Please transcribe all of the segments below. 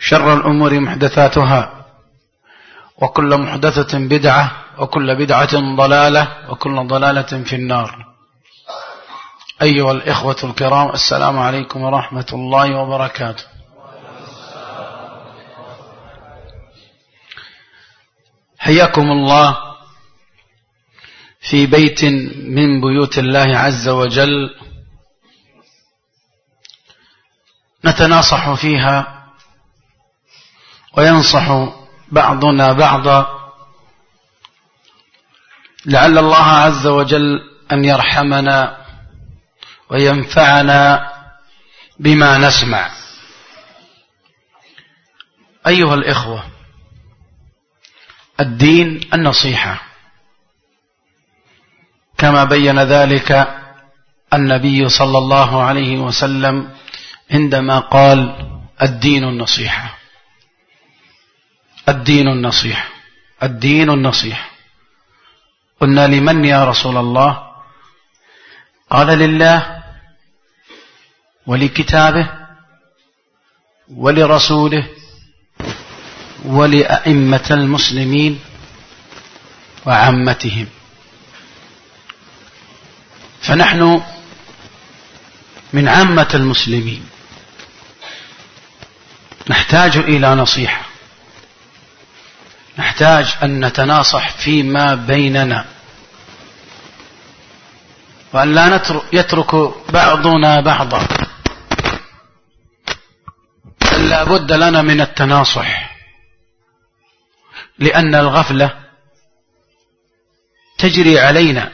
شر الأمور محدثاتها وكل محدثة بدعة وكل بدعة ضلالة وكل ضلالة في النار. أيها الإخوة الكرام السلام عليكم ورحمة الله وبركاته. حياكم الله في بيت من بيوت الله عز وجل نتناصح فيها وينصح بعضنا بعضا. لعل الله عز وجل أن يرحمنا وينفعنا بما نسمع. أيها الإخوة الدين النصيحة. كما بين ذلك النبي صلى الله عليه وسلم عندما قال الدين النصيحة. الدين النصيحة الدين النصيحة قلنا لمن يا رسول الله؟ قال لله ولكتابه ولرسوله ولأئمة المسلمين وعامتهم. فنحن من عامة المسلمين. نحتاج إلى نصيحة. نحتاج أن نتناصح فيما بيننا. وأن لا يترك بعضنا بعضا. بل لا بد لنا من التناصح. لأن الغفلة تجري علينا.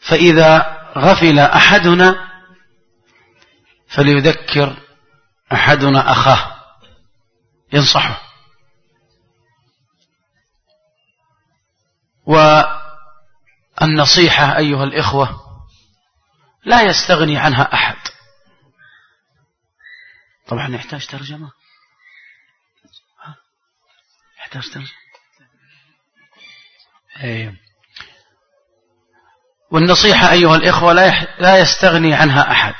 فإذا غفل أحدنا فليذكر أحدنا أخاه ينصحه. والنصيحة أيها الإخوة لا يستغني عنها أحد. طبعا يحتاج ترجمة. يحتاج ترجمة. أيه. والنصيحة أيها الإخوة لا يستغني عنها أحد.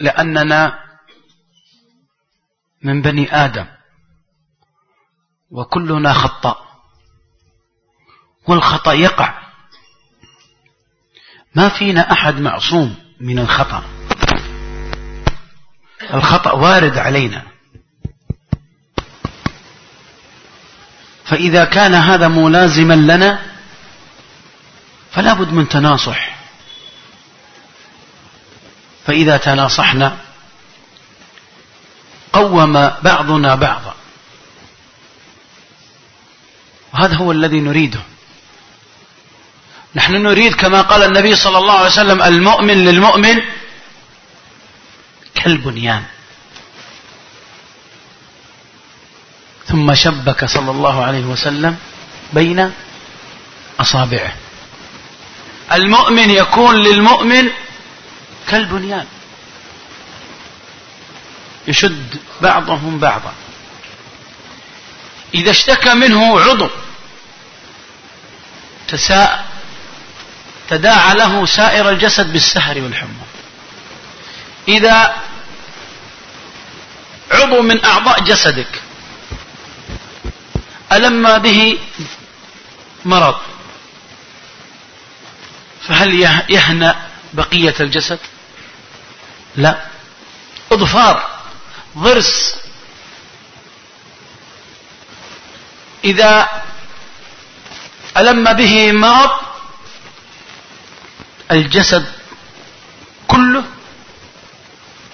لأننا من بني آدم وكلنا خطأ والخطأ يقع. ما فينا أحد معصوم من الخطأ. الخطأ وارد علينا. فإذا كان هذا ملازما لنا فلا بد من تناصح. فإذا تناصحنا قوم بعضنا بعضا. وهذا هو الذي نريده. نحن نريد كما قال النبي صلى الله عليه وسلم المؤمن للمؤمن كالبنيان. ثم شبك صلى الله عليه وسلم بين أصابعه. المؤمن يكون للمؤمن كالبنيان. يشد بعضهم بعضا. إذا اشتكى منه عضو تساء تداعى له سائر الجسد بالسهر والحمى. إذا عضو من أعضاء جسدك ألم به مرض فهل يهنأ بقية الجسد؟ لا. أظفار ضرس. إذا ألم به مرض الجسد كله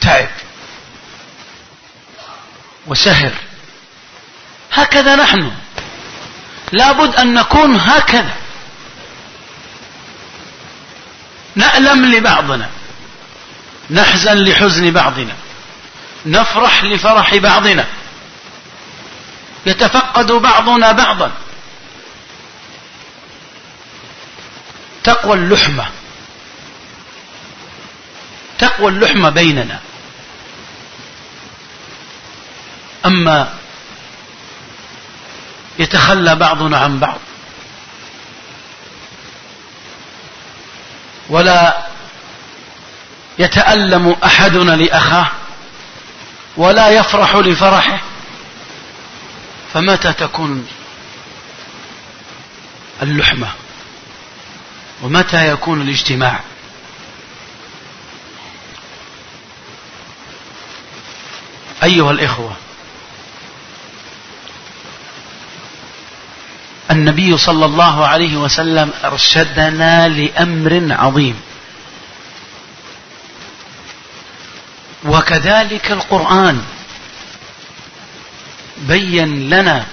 تعب وسهر. هكذا نحن. لابد أن نكون هكذا. نألم لبعضنا. نحزن لحزن بعضنا. نفرح لفرح بعضنا. يتفقد بعضنا بعضا. تقوى اللحمة. تقوى اللحمة بيننا. أما يتخلى بعضنا عن بعض. ولا يتألم أحدنا لأخاه ولا يفرح لفرحه. فمتى تكون اللحمة؟ ومتى يكون الاجتماع؟ أيها الإخوة النبي صلى الله عليه وسلم أرشدنا لأمر عظيم. وكذلك القرآن بين لنا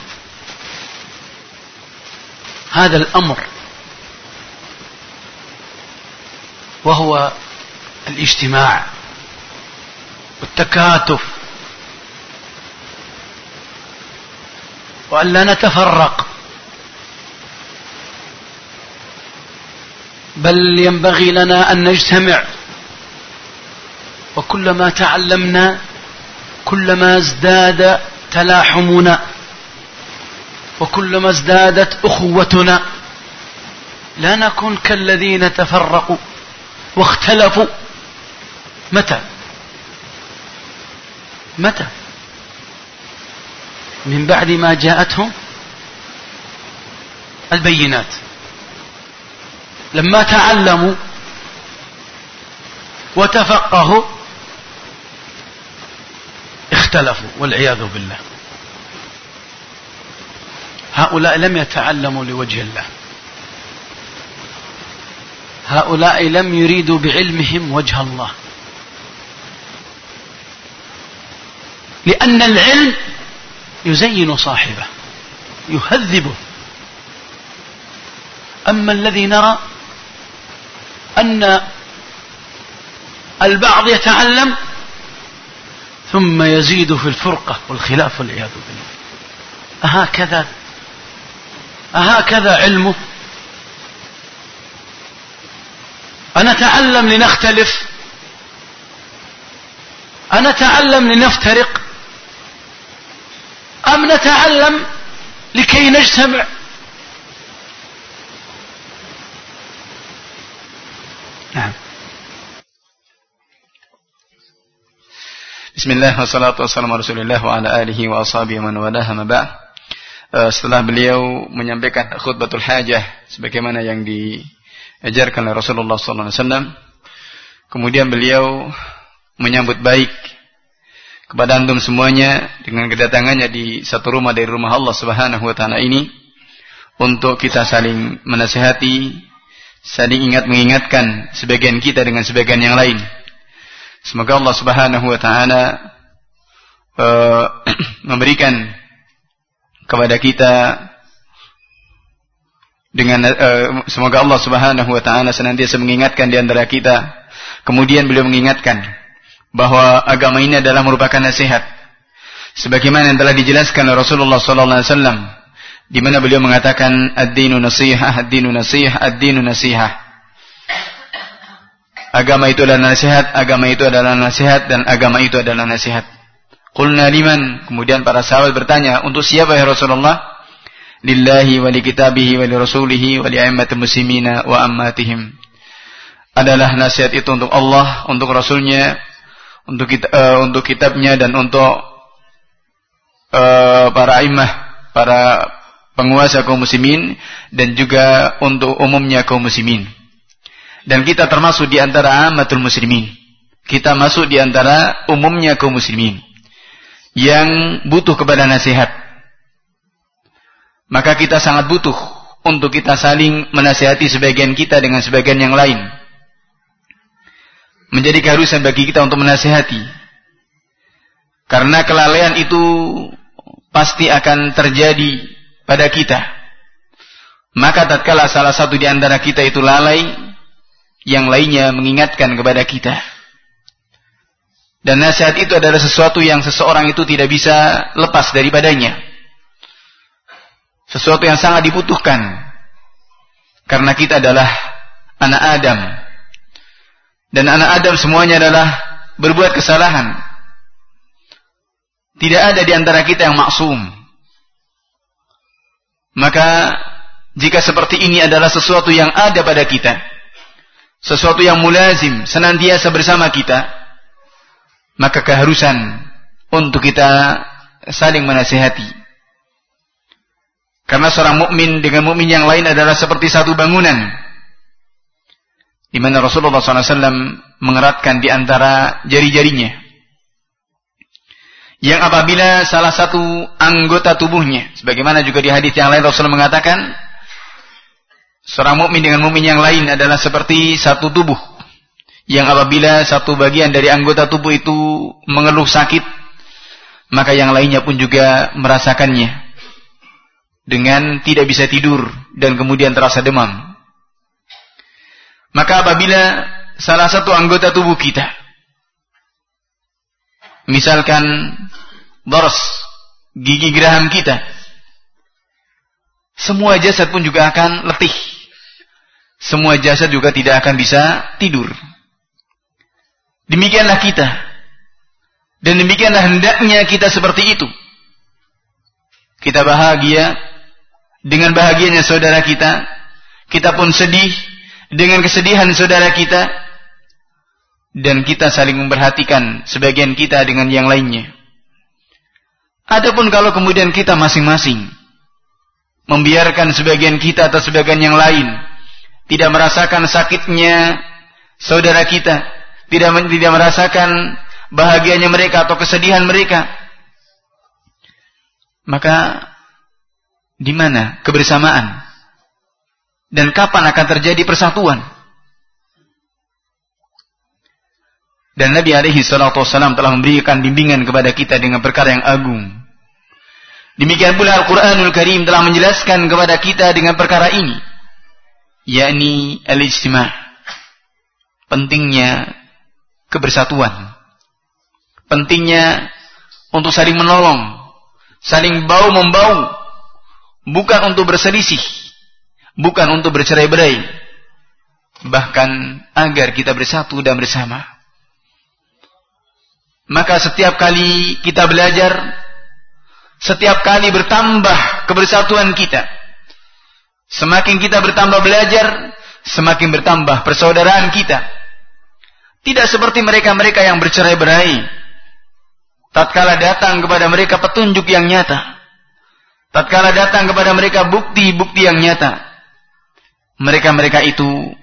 هذا الأمر وهو الاجتماع والتكاتف وأن لا نتفرق. بل ينبغي لنا أن نجتمع. وكلما تعلمنا كلما ازداد تلاحمنا. وكلما ازدادت أخوتنا. لا نكون كالذين تفرقوا واختلفوا. متى؟ متى؟ من بعد ما جاءتهم البينات. لما تعلموا وتفقهوا اختلفوا والعياذ بالله. هؤلاء لم يتعلموا لوجه الله. هؤلاء لم يريدوا بعلمهم وجه الله. لأن العلم يزين صاحبه يهذبه أما الذي نرى أن البعض يتعلم ثم يزيد في الفرقة والخلاف والعياذ بالله. أهكذا أهكذا علمه. أنتعلم لنختلف. أنتعلم لنفترق. أم نتعلم لكي نجتمع نعم Bismillah wassalatu wassalamu rasulillah wa ala alihi wa ashabihi man walaha ma ba' uh, setelah beliau menyampaikan khutbatul hajah sebagaimana yang diajarkan oleh Rasulullah sallallahu alaihi wasallam kemudian beliau menyambut baik kepada antum semuanya dengan kedatangannya di satu rumah dari rumah Allah Subhanahu wa taala ini untuk kita saling menasihati, saling ingat mengingatkan sebagian kita dengan sebagian yang lain. Semoga Allah Subhanahu wa taala uh, memberikan kepada kita dengan uh, semoga Allah Subhanahu wa taala senantiasa mengingatkan di antara kita. Kemudian beliau mengingatkan bahwa agama ini adalah merupakan nasihat. Sebagaimana yang telah dijelaskan oleh Rasulullah sallallahu alaihi wasallam di mana beliau mengatakan ad-dinu nasihah, ad-dinu nasihah, ad-dinu nasihah. Agama itu adalah nasihat, agama itu adalah nasihat dan agama itu adalah nasihat. Qulna liman? Kemudian para sahabat bertanya, untuk siapa ya Rasulullah? Lillahi wa li kitabihi wa li wa li muslimina wa ammatihim. Adalah nasihat itu untuk Allah, untuk Rasulnya, untuk kita, uh, untuk kitabnya dan untuk uh, para imah, para penguasa kaum muslimin dan juga untuk umumnya kaum muslimin. Dan kita termasuk di antara amatul muslimin. Kita masuk di antara umumnya kaum muslimin yang butuh kepada nasihat. Maka kita sangat butuh untuk kita saling menasihati sebagian kita dengan sebagian yang lain. Menjadi keharusan bagi kita untuk menasihati. Karena kelalaian itu pasti akan terjadi pada kita. Maka tatkala salah satu di antara kita itu lalai, yang lainnya mengingatkan kepada kita. Dan nasihat itu adalah sesuatu yang seseorang itu tidak bisa lepas daripadanya. Sesuatu yang sangat dibutuhkan. Karena kita adalah anak Adam. Dan anak Adam semuanya adalah berbuat kesalahan. Tidak ada di antara kita yang maksum. Maka jika seperti ini adalah sesuatu yang ada pada kita, sesuatu yang mulazim senantiasa bersama kita, maka keharusan untuk kita saling menasihati. Karena seorang mukmin dengan mukmin yang lain adalah seperti satu bangunan. Di mana Rasulullah SAW mengeratkan di antara jari-jarinya. Yang apabila salah satu anggota tubuhnya, sebagaimana juga di hadis yang lain Rasulullah mengatakan, seorang mukmin dengan mukmin yang lain adalah seperti satu tubuh yang apabila satu bagian dari anggota tubuh itu mengeluh sakit, maka yang lainnya pun juga merasakannya dengan tidak bisa tidur dan kemudian terasa demam. Maka apabila salah satu anggota tubuh kita, misalkan boros, gigi geraham kita, semua jasad pun juga akan letih. Semua jasad juga tidak akan bisa tidur. Demikianlah kita. Dan demikianlah hendaknya kita seperti itu. Kita bahagia dengan bahagianya saudara kita. Kita pun sedih dengan kesedihan saudara kita. Dan kita saling memperhatikan sebagian kita dengan yang lainnya. Adapun kalau kemudian kita masing-masing membiarkan sebagian kita atau sebagian yang lain tidak merasakan sakitnya saudara kita, tidak tidak merasakan bahagianya mereka atau kesedihan mereka, maka di mana kebersamaan dan kapan akan terjadi persatuan? Dan Nabi alaihi salatu wasallam telah memberikan bimbingan kepada kita dengan perkara yang agung. Demikian pula Al-Quranul Karim telah menjelaskan kepada kita dengan perkara ini. yakni al-ijtima' pentingnya kebersatuan. Pentingnya untuk saling menolong, saling bau membau, bukan untuk berselisih, bukan untuk bercerai-berai, bahkan agar kita bersatu dan bersama. Maka setiap kali kita belajar, setiap kali bertambah kebersatuan kita, semakin kita bertambah belajar, semakin bertambah persaudaraan kita tidak seperti mereka-mereka yang bercerai-berai. Tatkala datang kepada mereka petunjuk yang nyata. Tatkala datang kepada mereka bukti-bukti yang nyata. Mereka-mereka itu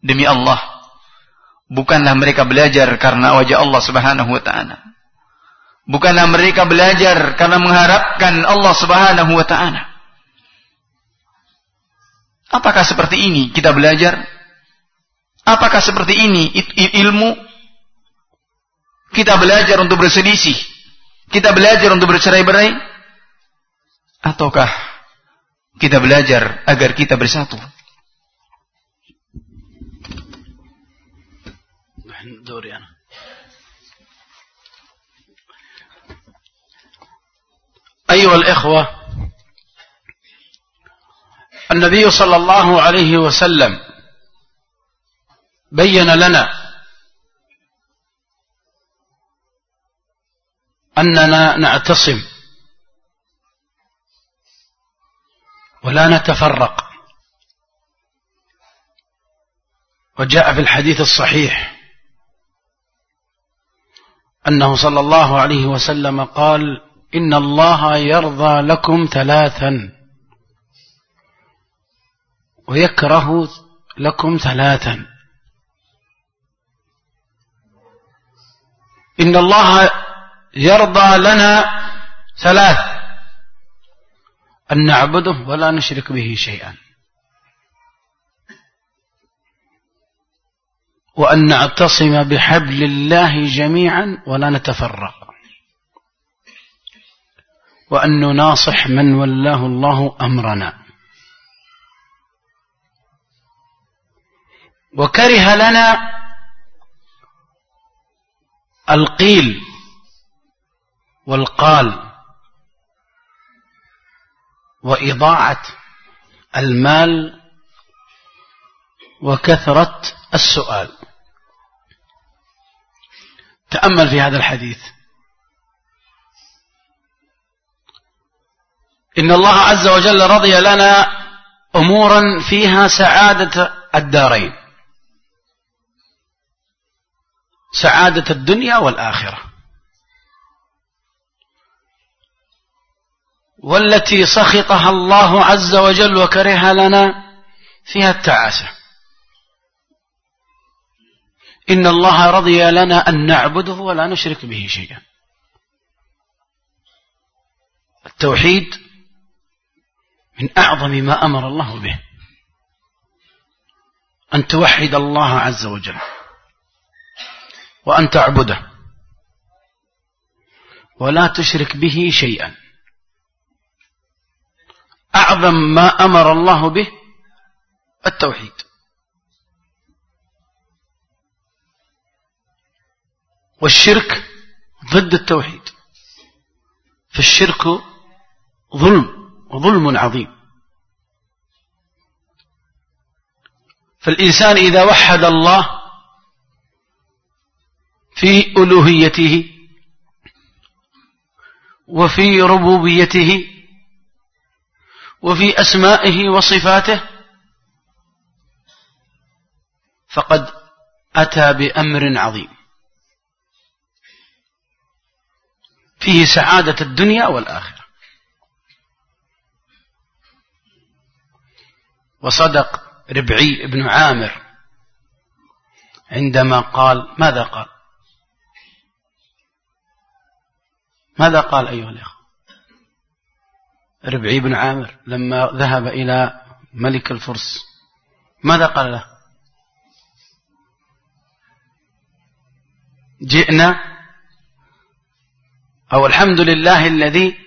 demi Allah. Bukanlah mereka belajar karena wajah Allah subhanahu wa ta'ala. Bukanlah mereka belajar karena mengharapkan Allah subhanahu wa ta'ala. Apakah seperti ini kita belajar? Apakah seperti ini ilmu? Kita belajar untuk berselisih. Kita belajar untuk bercerai-berai. Ataukah kita belajar agar kita bersatu? دوري أنا. أيها الإخوة النبي صلى الله عليه وسلم بين لنا أننا نعتصم ولا نتفرق. وجاء في الحديث الصحيح أنه صلى الله عليه وسلم قال إن الله يرضى لكم ثلاثا ويكره لكم ثلاثا. إن الله يرضى لنا ثلاث أن نعبده ولا نشرك به شيئا. وأن نعتصم بحبل الله جميعا ولا نتفرق. وأن نناصح من ولاه الله أمرنا. وكره لنا القيل والقال وإضاعة المال وكثرة السؤال. تأمل في هذا الحديث. إن الله عز وجل رضي لنا أمورا فيها سعادة الدارين. سعادة الدنيا والآخرة. والتي سخطها الله عز وجل وكره لنا فيها التعاسة. إن الله رضي لنا أن نعبده ولا نشرك به شيئا. التوحيد من أعظم ما أمر الله به. أن توحد الله عز وجل وأن تعبده ولا تشرك به شيئا. أعظم ما أمر الله به التوحيد. والشرك ضد التوحيد. فالشرك ظلم وظلم عظيم. فالإنسان إذا وحد الله في ألوهيته وفي ربوبيته وفي أسمائه وصفاته فقد أتى بأمر عظيم. فيه سعادة الدنيا والآخرة. وصدق ربعي بن عامر عندما قال ماذا قال؟ ماذا قال أيها الأخوة؟ ربعي بن عامر لما ذهب إلى ملك الفرس ماذا قال له؟ جئنا أو الحمد لله الذي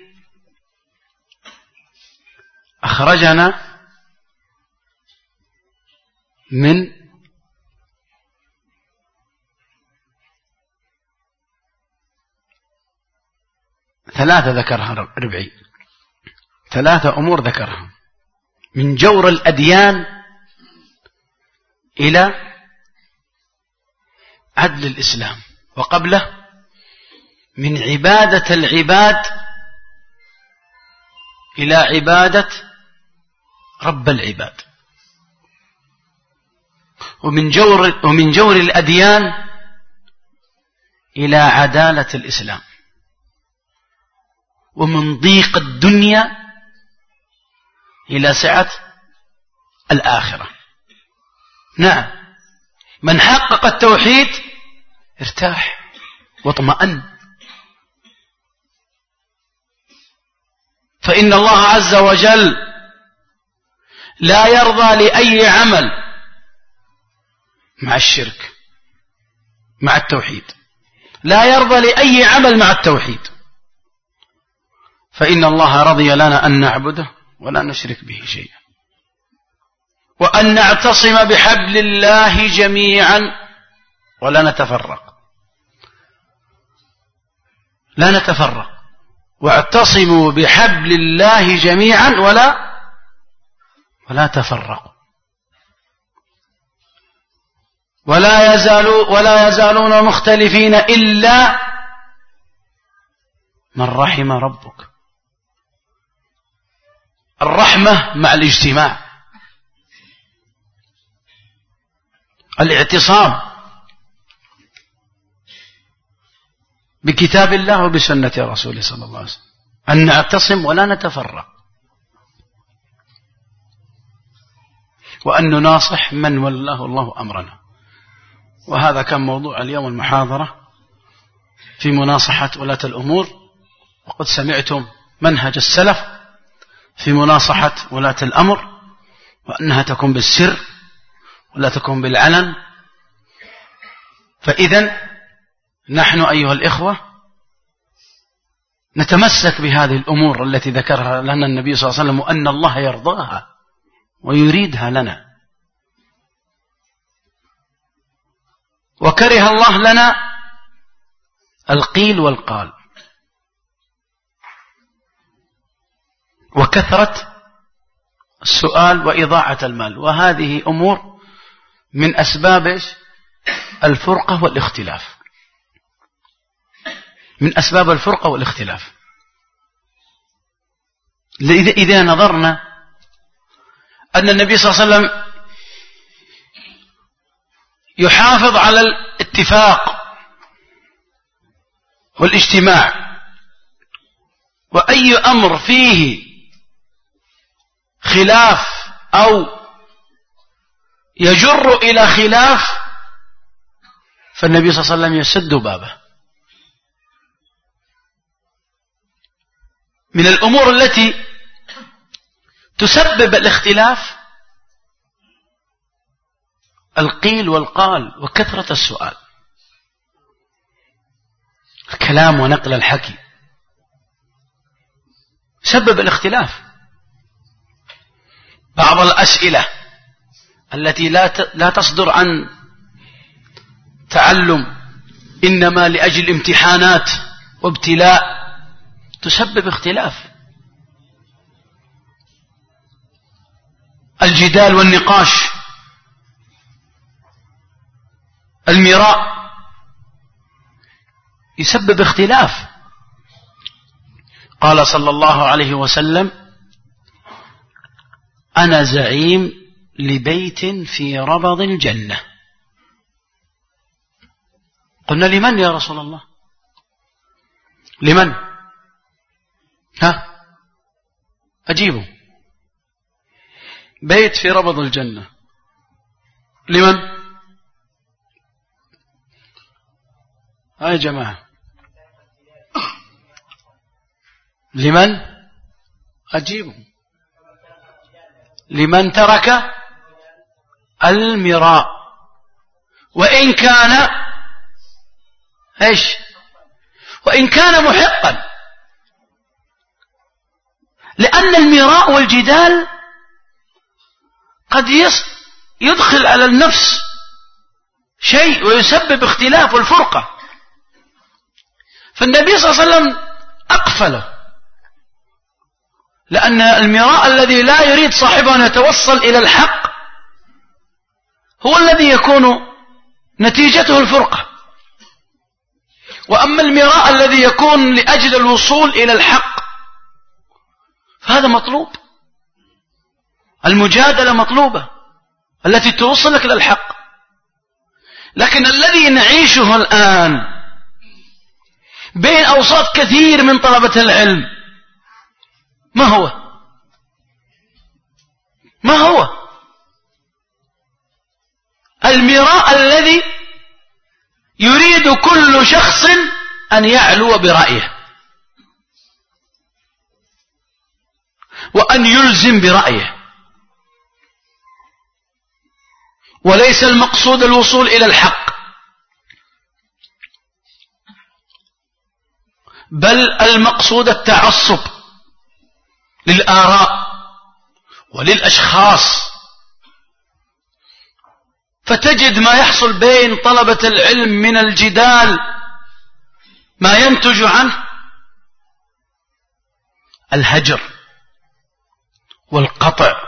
أخرجنا من ثلاثة ذكرها ربعي. ثلاثة أمور ذكرها. من جور الأديان إلى عدل الإسلام. وقبله من عبادة العباد إلى عبادة رب العباد. ومن جور ومن جور الأديان إلى عدالة الإسلام. ومن ضيق الدنيا إلى سعة الآخرة. نعم. من حقق التوحيد ارتاح واطمأن. فإن الله عز وجل لا يرضى لأي عمل مع الشرك مع التوحيد. لا يرضى لأي عمل مع التوحيد. فإن الله رضي لنا أن نعبده ولا نشرك به شيئا. وأن نعتصم بحبل الله جميعا ولا نتفرق. لا نتفرق. واعتصموا بحبل الله جميعا ولا ولا تفرقوا. ولا يزالوا ولا يزالون مختلفين إلا من رحم ربك. الرحمة مع الاجتماع. الاعتصام بكتاب الله وبسنة رسوله صلى الله عليه وسلم. أن نعتصم ولا نتفرق. وأن نناصح من ولاه الله أمرنا. وهذا كان موضوع اليوم المحاضرة في مناصحة ولاة الأمور. وقد سمعتم منهج السلف في مناصحة ولاة الأمر. وأنها تكون بالسر ولا تكون بالعلن. فإذا نحن أيها الإخوة نتمسك بهذه الأمور التي ذكرها لنا النبي صلى الله عليه وسلم وأن الله يرضاها ويريدها لنا. وكره الله لنا القيل والقال. وكثرة السؤال وإضاعة المال. وهذه أمور من أسباب الفرقة والاختلاف. من أسباب الفرقة والاختلاف. إذا نظرنا أن النبي صلى الله عليه وسلم يحافظ على الاتفاق والاجتماع وأي أمر فيه خلاف أو يجر إلى خلاف فالنبي صلى الله عليه وسلم يسد بابه. من الأمور التي تسبب الاختلاف القيل والقال وكثرة السؤال. الكلام ونقل الحكي سبب الاختلاف. بعض الأسئلة التي لا لا تصدر عن تعلم إنما لأجل امتحانات وابتلاء تسبب اختلاف. الجدال والنقاش المراء يسبب اختلاف. قال صلى الله عليه وسلم أنا زعيم لبيت في ربض الجنة. قلنا لمن يا رسول الله؟ لمن؟ ها؟ أجيبوا بيت في ربض الجنة. لمن؟ ها يا جماعة. لمن؟ أجيبوا لمن ترك المراء. وإن كان إيش؟ وإن كان محقا. لأن المراء والجدال قد يدخل على النفس شيء ويسبب اختلاف والفرقة فالنبي صلى الله عليه وسلم أقفله. لأن المراء الذي لا يريد صاحبه أن يتوصل إلى الحق هو الذي يكون نتيجته الفرقة. وأما المراء الذي يكون لأجل الوصول إلى الحق فهذا مطلوب. المجادلة مطلوبة. التي توصلك إلى الحق. لكن الذي نعيشه الآن بين أوساط كثير من طلبة العلم. ما هو؟ ما هو؟ المراء الذي يريد كل شخص أن يعلو برأيه. وأن يلزم برأيه. وليس المقصود الوصول إلى الحق. بل المقصود التعصب للآراء وللأشخاص. فتجد ما يحصل بين طلبة العلم من الجدال ما ينتج عنه الهجر. والقطع.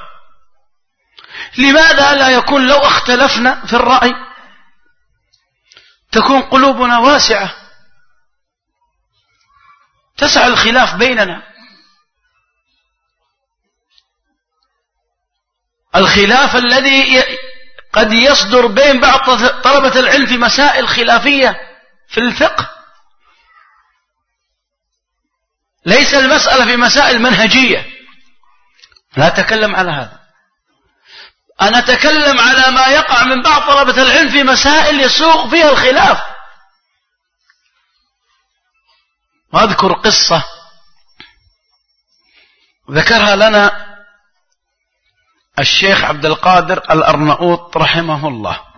لماذا لا يكون لو اختلفنا في الرأي؟ تكون قلوبنا واسعة. تسع الخلاف بيننا. الخلاف الذي قد يصدر بين بعض طلبة العلم في مسائل خلافية في الفقه. ليس المسألة في مسائل منهجية. لا أتكلم على هذا. أنا أتكلم على ما يقع من بعض طلبة العلم في مسائل يسوق فيها الخلاف. وأذكر قصة ذكرها لنا الشيخ عبد القادر الأرنؤوط رحمه الله.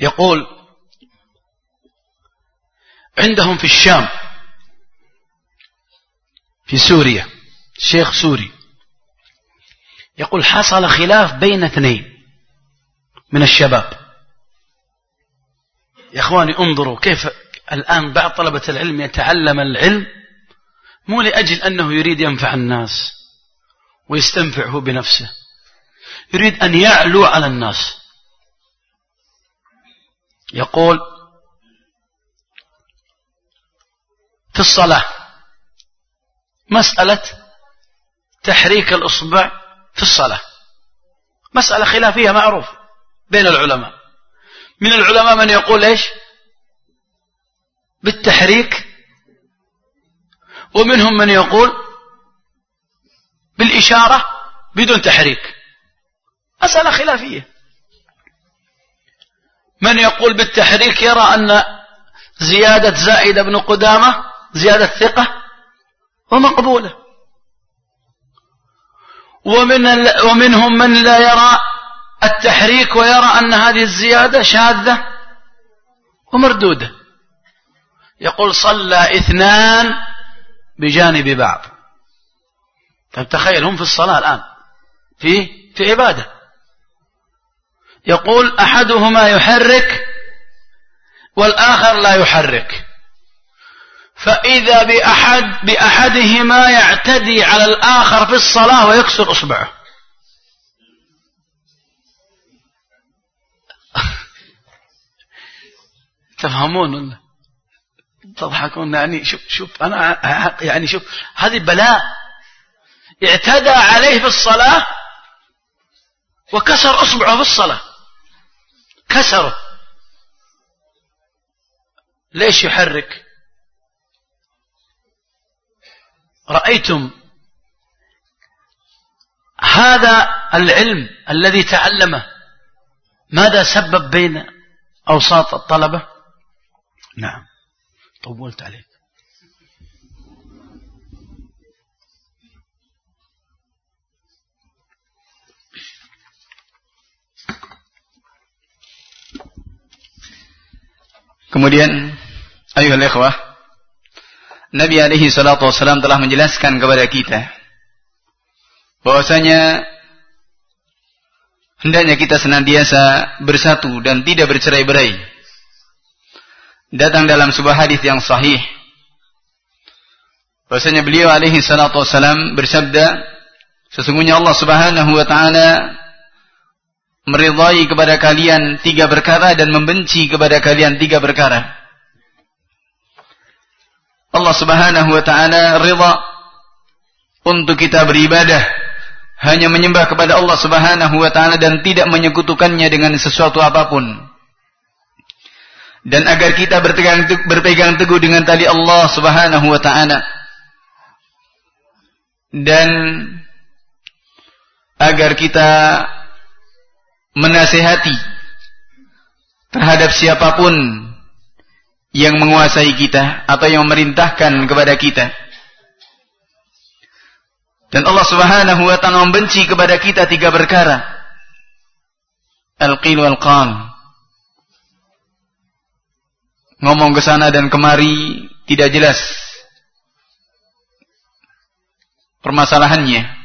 يقول عندهم في الشام في سوريا. شيخ سوري. يقول حصل خلاف بين اثنين من الشباب. يا إخواني انظروا كيف الآن بعض طلبة العلم يتعلم العلم مو لأجل أنه يريد ينفع الناس ويستنفع هو بنفسه. يريد أن يعلو على الناس. يقول في الصلاة مسألة تحريك الأصبع في الصلاة. مسألة خلافية معروف بين العلماء. من العلماء من يقول إيش؟ بالتحريك. ومنهم من يقول بالإشارة بدون تحريك. مسألة خلافية. من يقول بالتحريك يرى أن زيادة زائدة بن قدامة زيادة ثقة ومقبولة. ومن ومنهم من لا يرى التحريك ويرى أن هذه الزيادة شاذة ومردودة. يقول صلى اثنان بجانب بعض. طيب تخيل هم في الصلاة الآن في في عبادة. يقول أحدهما يحرك والآخر لا يحرك. فإذا بأحد بأحدهما يعتدي على الآخر في الصلاة ويكسر إصبعه. تفهمون ولا؟ تضحكون يعني؟ شوف شوف أنا يعني شوف هذه بلاء. اعتدى عليه في الصلاة وكسر أصبعه في الصلاة. كسره. ليش يحرك؟ رأيتم هذا العلم الذي تعلمه ماذا سبب بين أوساط الطلبة؟ نعم. طولت عليك. Kemudian, ayuhal ikhwah, Nabi alaihi salatu wasalam telah menjelaskan kepada kita bahwasanya hendaknya kita senantiasa bersatu dan tidak bercerai-berai. Datang dalam sebuah hadis yang sahih. Bahwasanya beliau alaihi salatu wasalam bersabda sesungguhnya Allah Subhanahu wa taala meridai kepada kalian tiga perkara dan membenci kepada kalian tiga perkara Allah Subhanahu wa taala ridha untuk kita beribadah hanya menyembah kepada Allah Subhanahu wa taala dan tidak menyekutukannya dengan sesuatu apa pun. Dan agar kita berpegang, berpegang teguh dengan tali Allah Subhanahu wa taala. Dan agar kita menasehati terhadap siapa pun yang menguasai kita atau yang memerintahkan kepada kita dan Allah Subhanahu wa taala membenci kepada kita tiga perkara al-qil wal qal ngomong ke sana dan kemari tidak jelas permasalahannya.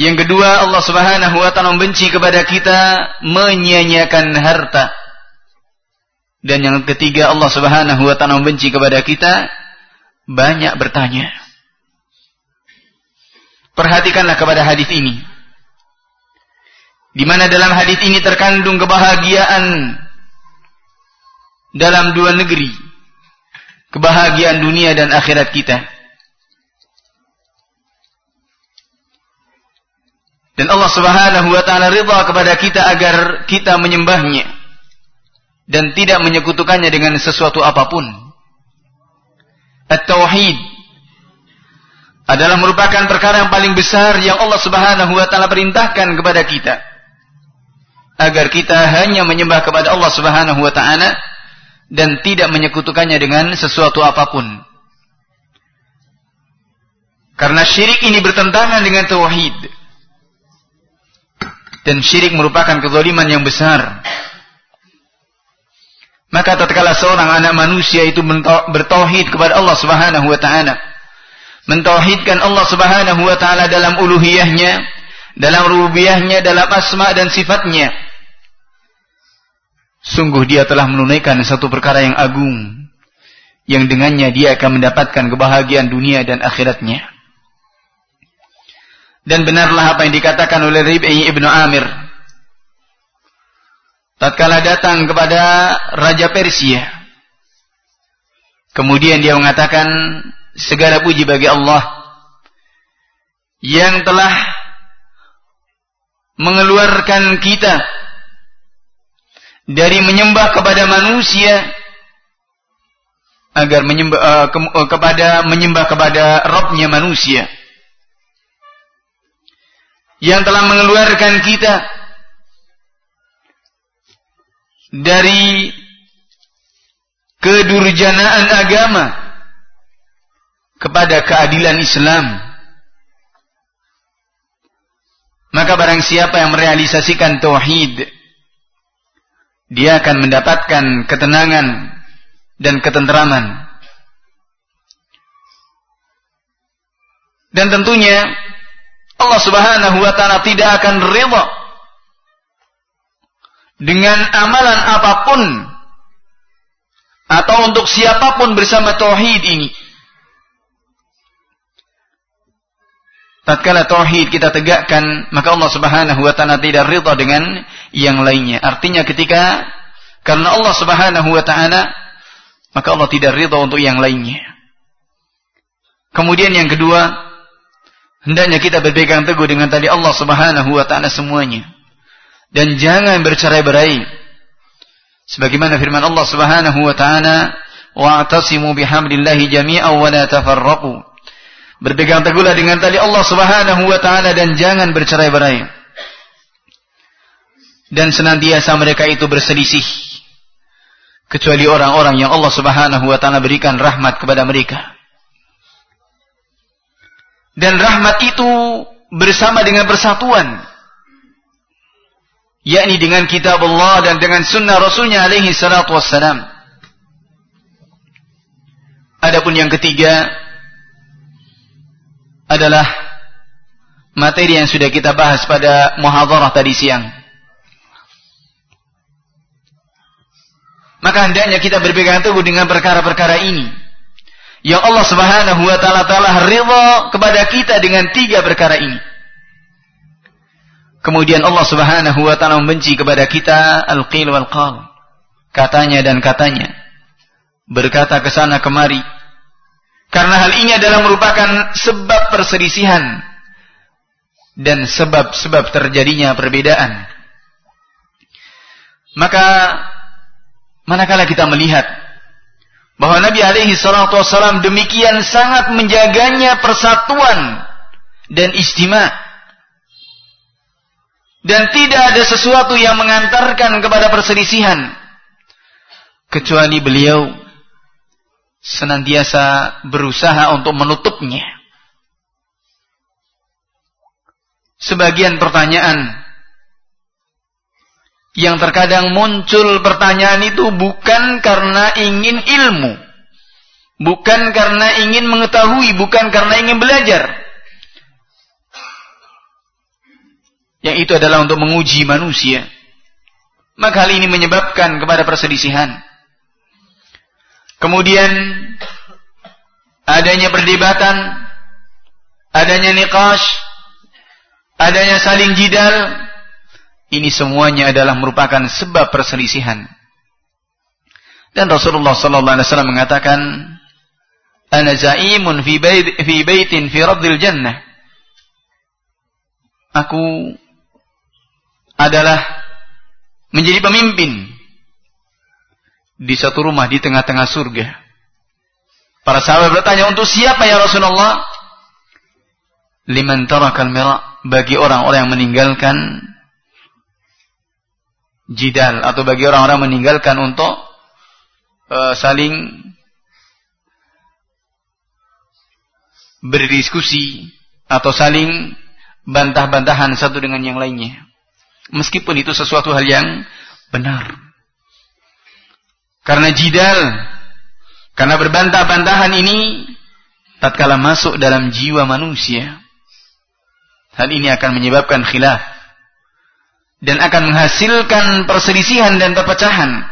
Yang kedua, Allah Subhanahu wa taala membenci kepada kita menyia-nyiakan harta. Dan yang ketiga, Allah Subhanahu wa taala membenci kepada kita banyak bertanya. Perhatikanlah kepada hadis ini. Di mana dalam hadis ini terkandung kebahagiaan dalam dua negeri, kebahagiaan dunia dan akhirat kita. Dan Allah Subhanahu wa taala ridha kepada kita agar kita menyembahnya dan tidak menyekutukannya dengan sesuatu apa pun. At-tauhid adalah merupakan perkara yang paling besar yang Allah Subhanahu wa taala perintahkan kepada kita. Agar kita hanya menyembah kepada Allah Subhanahu wa taala dan tidak menyekutukannya dengan sesuatu apa pun. Karena syirik ini bertentangan dengan tauhid dan syirik merupakan kezaliman yang besar. Maka tatkala seorang anak manusia itu bertauhid kepada Allah Subhanahu wa taala, mentauhidkan Allah Subhanahu wa taala dalam uluhiyahnya, dalam rububiyahnya, dalam asma dan sifatnya. Sungguh dia telah menunaikan satu perkara yang agung yang dengannya dia akan mendapatkan kebahagiaan dunia dan akhiratnya. Dan benarlah apa yang dikatakan oleh Rib'i ibnu Amir. Tatkala datang kepada Raja Persia. Kemudian dia mengatakan, segala puji bagi Allah yang telah mengeluarkan kita dari menyembah kepada manusia agar menyembah uh, ke, uh, kepada menyembah kepada Robnya manusia yang telah mengeluarkan kita dari kedurjanaan agama kepada keadilan Islam. Maka barang siapa yang merealisasikan tauhid, dia akan mendapatkan ketenangan dan ketentraman. Dan tentunya Allah Subhanahu wa taala tidak akan ridha dengan amalan apa pun atau untuk siapa pun bersama tauhid ini. Tatkala tauhid kita tegakkan, maka Allah Subhanahu wa taala tidak ridha dengan yang lainnya. Artinya ketika karena Allah Subhanahu wa taala maka Allah tidak ridha untuk yang lainnya. Kemudian yang kedua, Hendaknya kita berpegang teguh dengan tadi Allah Subhanahu wa taala semuanya. Dan jangan bercerai-berai. Sebagaimana firman Allah Subhanahu wa taala, "Wa'tasimu bihamdillahi jami'an wa la tafarraqu." Berpegang teguhlah dengan tali Allah Subhanahu wa taala dan jangan bercerai-berai. Dan senantiasa mereka itu berselisih kecuali orang-orang yang Allah Subhanahu wa taala berikan rahmat kepada mereka. Dan rahmat itu bersama dengan persatuan. Yakni dengan kitab Allah dan dengan sunnah Rasulnya alaihi salatu wassalam. Adapun yang ketiga adalah materi yang sudah kita bahas pada muhadharah tadi siang. Maka hendaknya kita berpegang teguh dengan perkara-perkara ini yang Allah Subhanahu wa taala telah ridha kepada kita dengan tiga perkara ini. Kemudian Allah Subhanahu wa taala membenci kepada kita al-qil wal qal. Katanya dan katanya. Berkata ke sana kemari. Karena hal ini adalah merupakan sebab perselisihan dan sebab-sebab terjadinya perbedaan. Maka manakala kita melihat bahwa Nabi alaihi salatu wasallam demikian sangat menjaganya persatuan dan istimewa dan tidak ada sesuatu yang mengantarkan kepada perselisihan kecuali beliau senantiasa berusaha untuk menutupnya sebagian pertanyaan yang terkadang muncul pertanyaan itu bukan karena ingin ilmu, bukan karena ingin mengetahui, bukan karena ingin belajar. Yang itu adalah untuk menguji manusia. Maka hal ini menyebabkan kepada perselisihan. Kemudian adanya perdebatan, adanya nikash, adanya saling jidal, ini semuanya adalah merupakan sebab perselisihan. Dan Rasulullah sallallahu alaihi wasallam mengatakan, "Ana za'imun fi fi baitin fi raddil jannah." Aku adalah menjadi pemimpin di satu rumah di tengah-tengah surga. Para sahabat bertanya, "Untuk siapa ya Rasulullah?" Liman tarakal mira bagi orang-orang yang meninggalkan jidal atau bagi orang-orang meninggalkan untuk uh, saling berdiskusi atau saling bantah-bantahan satu dengan yang lainnya. Meskipun itu sesuatu hal yang benar. Karena jidal, karena berbantah-bantahan ini tatkala masuk dalam jiwa manusia, hal ini akan menyebabkan khilaf dan akan menghasilkan perselisihan dan perpecahan.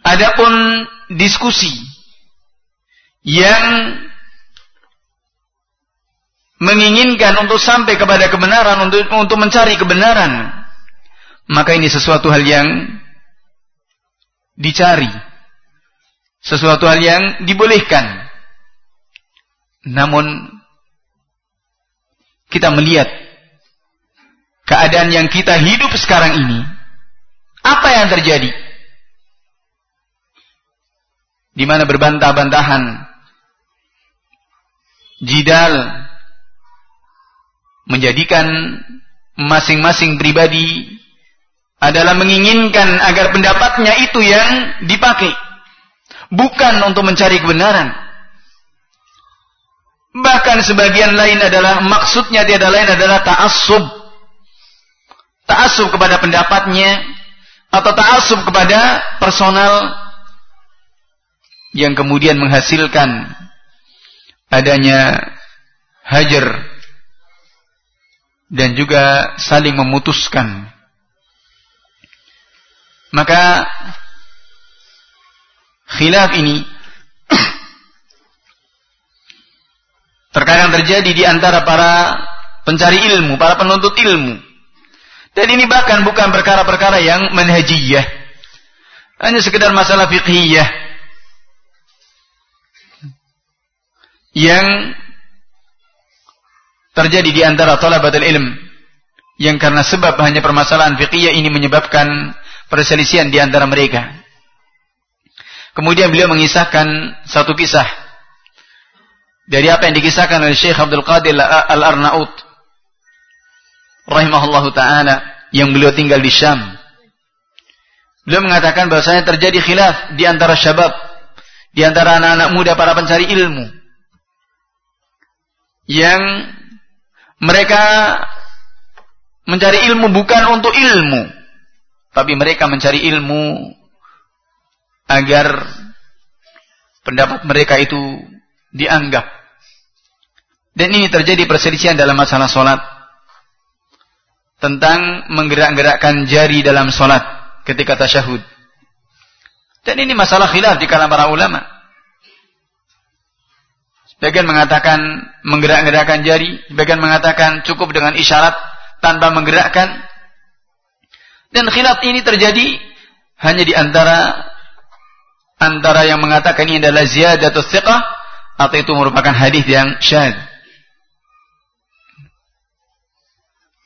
Adapun diskusi yang menginginkan untuk sampai kepada kebenaran untuk untuk mencari kebenaran. Maka ini sesuatu hal yang dicari. Sesuatu hal yang dibolehkan. Namun kita melihat keadaan yang kita hidup sekarang ini apa yang terjadi? Di mana berbantah-bantahan jidal menjadikan masing-masing pribadi adalah menginginkan agar pendapatnya itu yang dipakai. Bukan untuk mencari kebenaran. Bahkan sebagian lain adalah maksudnya tiada lain adalah ta'assub. Ta'assub kepada pendapatnya atau ta'assub kepada personal yang kemudian menghasilkan adanya hajar dan juga saling memutuskan. Maka khilaf ini terkadang terjadi di antara para pencari ilmu, para penuntut ilmu. Dan ini bahkan bukan perkara-perkara yang manhajiyah. Hanya sekedar masalah fiqhiyah. Yang terjadi di antara talabatul ilm yang karena sebab hanya permasalahan fikih ini menyebabkan perselisihan di antara mereka. Kemudian beliau mengisahkan satu kisah dari apa yang dikisahkan oleh Syekh Abdul Qadir Al-Arnaut rahimahullahu taala yang beliau tinggal di Syam. Beliau mengatakan bahwasanya terjadi khilaf di antara syabab, di antara anak-anak muda para pencari ilmu yang mereka mencari ilmu bukan untuk ilmu, tapi mereka mencari ilmu agar pendapat mereka itu dianggap. Dan ini terjadi perselisihan dalam masalah solat tentang menggerak-gerakkan jari dalam solat ketika tasyahud. Dan ini masalah khilaf di kalangan para ulama. Sebagian mengatakan menggerak-gerakkan jari, sebagian mengatakan cukup dengan isyarat tanpa menggerakkan. Dan khilaf ini terjadi hanya di antara antara yang mengatakan ini adalah ziyadatus thiqah atau itu merupakan hadis yang syad.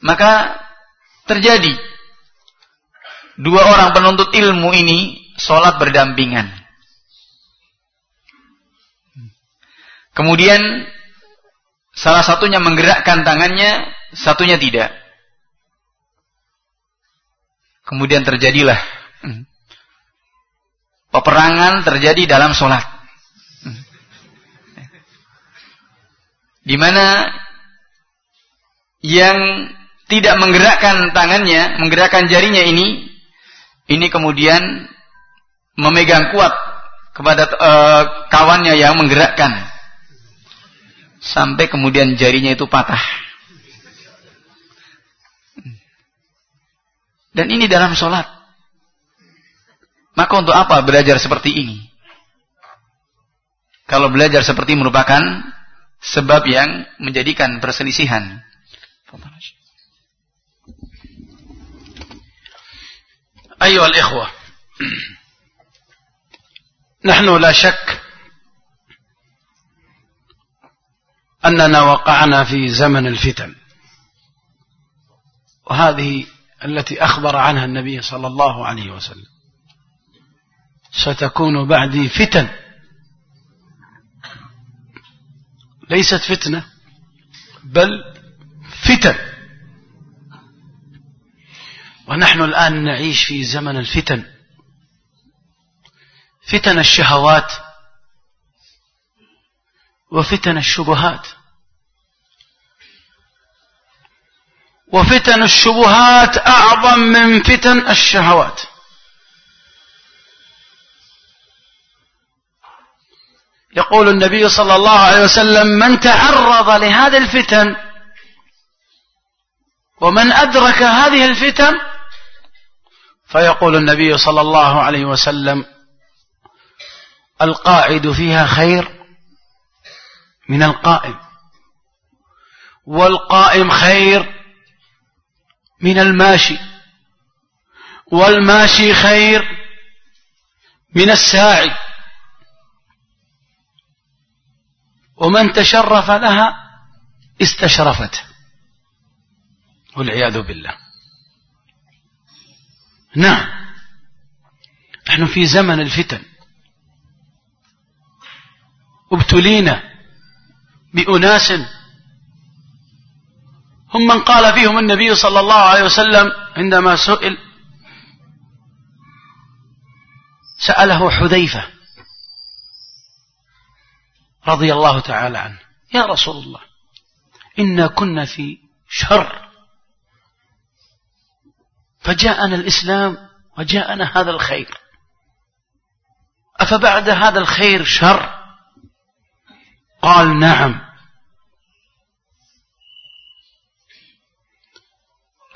Maka terjadi dua orang penuntut ilmu ini sholat berdampingan. Kemudian salah satunya menggerakkan tangannya, satunya tidak. Kemudian terjadilah hmm, peperangan terjadi dalam sholat. Hmm. Di mana yang tidak menggerakkan tangannya, menggerakkan jarinya ini, ini kemudian memegang kuat kepada uh, kawannya yang menggerakkan sampai kemudian jarinya itu patah. Dan ini dalam sholat. Maka untuk apa belajar seperti ini? Kalau belajar seperti merupakan sebab yang menjadikan perselisihan. Ayo al-ikhwah. نحن لا شك أننا وقعنا في زمن الفتن. وهذه التي أخبر عنها النبي صلى الله عليه وسلم. ستكون بعدي فتن. ليست فتنة بل فتن. ونحن الآن نعيش في زمن الفتن. فتن الشهوات وفتن الشبهات. وفتن الشبهات أعظم من فتن الشهوات. يقول النبي صلى الله عليه وسلم من تعرض لهذه الفتن ومن أدرك هذه الفتن فيقول النبي صلى الله عليه وسلم القاعد فيها خير من القائم. والقائم خير من الماشي. والماشي خير من الساعي. ومن تشرف لها استشرفته والعياذ بالله. نعم. نحن في زمن الفتن. ابتلينا بأناس هم من قال فيهم النبي صلى الله عليه وسلم عندما سئل سأله حذيفة رضي الله تعالى عنه يا رسول الله إنا كنا في شر فجاءنا الإسلام وجاءنا هذا الخير أفبعد هذا الخير شر؟ قال نعم.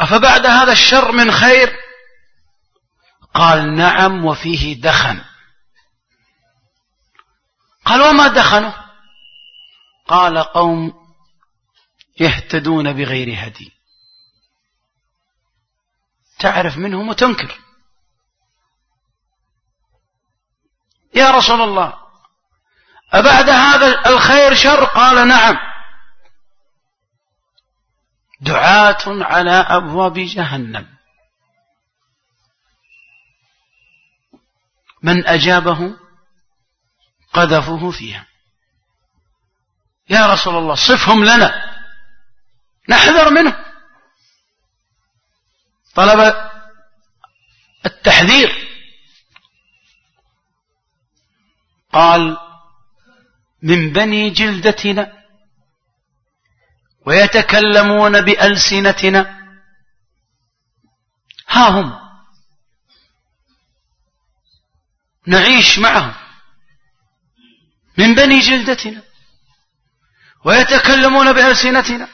أفبعد هذا الشر من خير؟ قال نعم وفيه دخن. قال وما دخنه؟ قال قوم يهتدون بغير هدي. تعرف منهم وتنكر. يا رسول الله أبعد هذا الخير شر؟ قال نعم. دعاة على أبواب جهنم. من أجابه؟ قذفوه فيها. يا رسول الله صفهم لنا. نحذر منه. طلب التحذير. قال من بني جلدتنا. ويتكلمون بألسنتنا. ها هم. نعيش معهم. من بني جلدتنا. ويتكلمون بألسنتنا.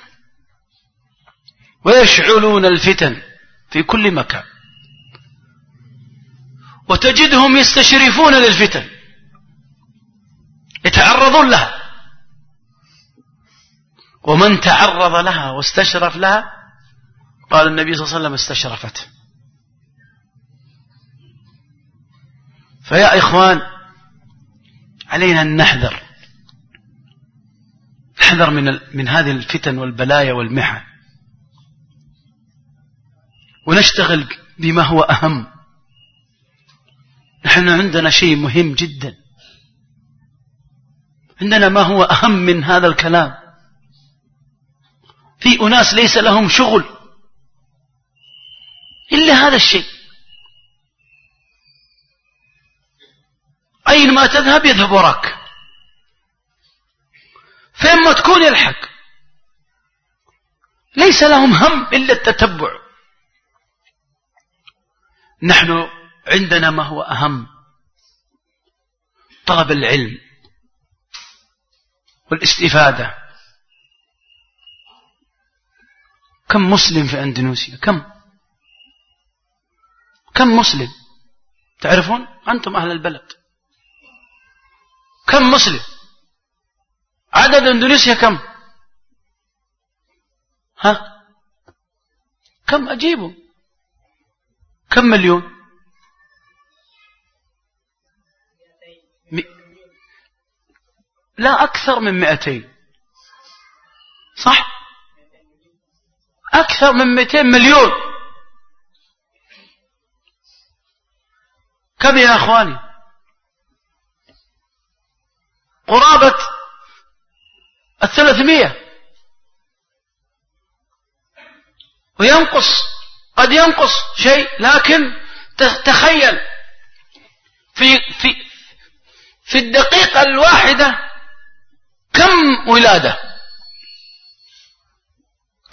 ويشعلون الفتن في كل مكان. وتجدهم يستشرفون للفتن. يتعرضون لها. ومن تعرض لها واستشرف لها قال النبي صلى الله عليه وسلم استشرفته فيا إخوان علينا أن نحذر. نحذر من, من هذه الفتن والبلايا والمحن. ونشتغل بما هو أهم. نحن عندنا شيء مهم جدا. عندنا ما هو أهم من هذا الكلام. في أناس ليس لهم شغل إلا هذا الشيء. أينما تذهب يذهب وراك. فين ما تكون يلحق. ليس لهم هم إلا التتبع. نحن عندنا ما هو أهم. طلب العلم والاستفادة. كم مسلم في أندونيسيا؟ كم؟ كم مسلم؟ تعرفون؟ أنتم أهل البلد. كم مسلم؟ عدد أندونيسيا كم؟ ها؟ كم؟ أجيبوا. كم مليون. لا أكثر من مئتين. صح؟ أكثر من مئتين مليون. كم يا أخواني؟ قرابة الثلاثمية. وينقص قد ينقص شيء لكن تخيل في في في الدقيقة الواحدة كم ولادة؟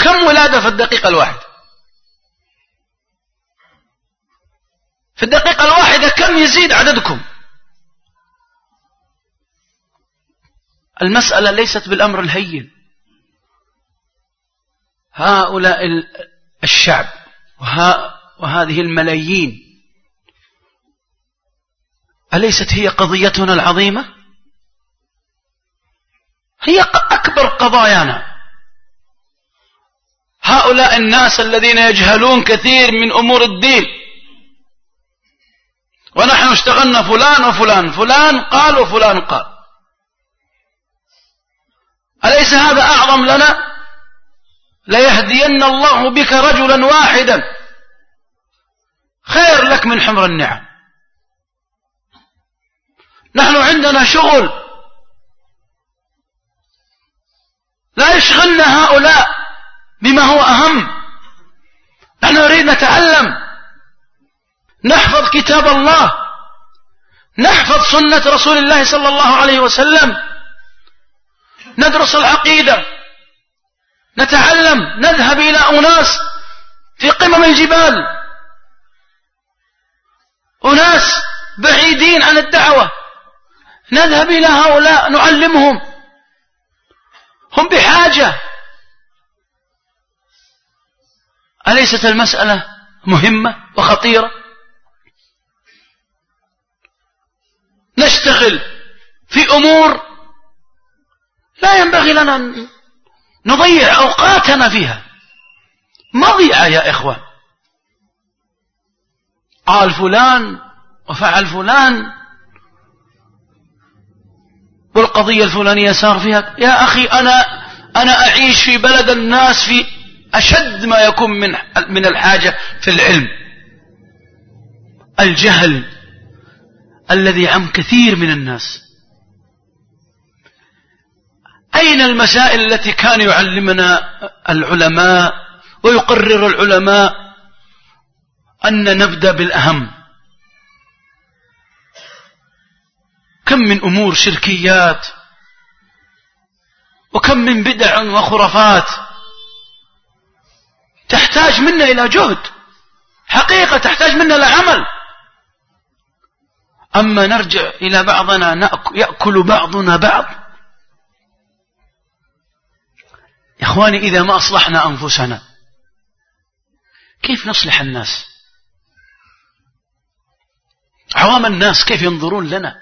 كم ولادة في الدقيقة الواحدة في الدقيقة الواحدة كم يزيد عددكم؟ المسألة ليست بالأمر الهين. هؤلاء الشعب وهذه الملايين أليست هي قضيتنا العظيمة؟ هي أكبر قضايانا. هؤلاء الناس الذين يجهلون كثير من أمور الدين. ونحن اشتغلنا فلان وفلان فلان قال وفلان قال. أليس هذا أعظم لنا؟ ليهدين الله بك رجلا واحدا. خير لك من حمر النعم. نحن عندنا شغل. لا يشغلنا هؤلاء. بما هو أهم. نحن نريد نتعلم. نحفظ كتاب الله. نحفظ سنة رسول الله صلى الله عليه وسلم. ندرس العقيدة. نتعلم. نذهب إلى أناس في قمم الجبال. أناس بعيدين عن الدعوة. نذهب إلى هؤلاء. نعلمهم. هم بحاجة. أليست المسألة مهمة وخطيرة؟ نشتغل في أمور لا ينبغي لنا أن نضيع أوقاتنا فيها. مضيعة يا إخوان قال فلان وفعل فلان. والقضية الفلانية صار فيها. يا أخي أنا أنا أعيش في بلد الناس في أشد ما يكون من من الحاجة في العلم. الجهل الذي عم كثير من الناس. أين المسائل التي كان يعلمنا العلماء ويقرر العلماء أن نبدأ بالأهم؟ كم من أمور شركيات وكم من بدع وخرافات تحتاج منا إلى جهد. حقيقة تحتاج منا إلى عمل. أما نرجع إلى بعضنا يأكل بعضنا بعض. إخواني إذا ما أصلحنا أنفسنا كيف نصلح الناس؟ عوام الناس كيف ينظرون لنا؟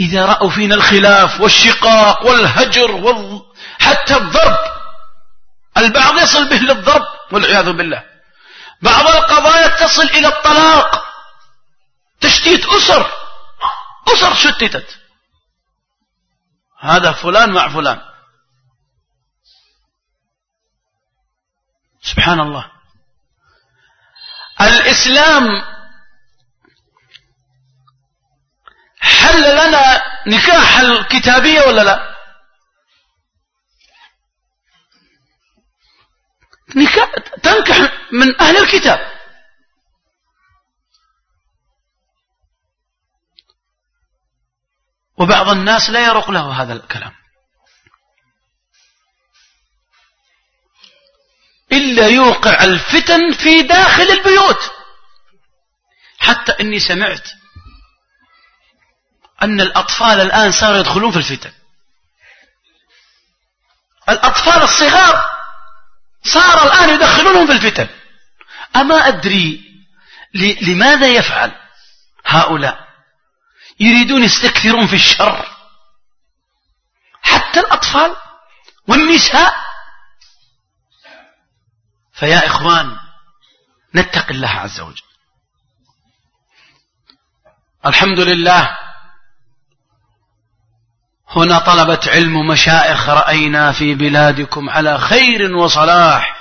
إذا رأوا فينا الخلاف والشقاق والهجر وال... حتى الضرب البعض يصل به للضرب والعياذ بالله. بعض القضايا تصل إلى الطلاق. تشتيت أسر. أسر شتتت. هذا فلان مع فلان. سبحان الله. الإسلام حل لنا نكاح الكتابية ولا لا؟ تنكح من أهل الكتاب. وبعض الناس لا يرق له هذا الكلام. إلا يوقع الفتن في داخل البيوت. حتى إني سمعت أن الأطفال الآن صاروا يدخلون في الفتن. الأطفال الصغار صار الآن يدخلونهم في الفتن. أما أدري لماذا يفعل هؤلاء؟ يريدون يستكثرون في الشر. حتى الأطفال والنساء. فيا إخوان نتق الله عز وجل. الحمد لله هنا طلبة علم مشائخ رأينا في بلادكم على خير وصلاح.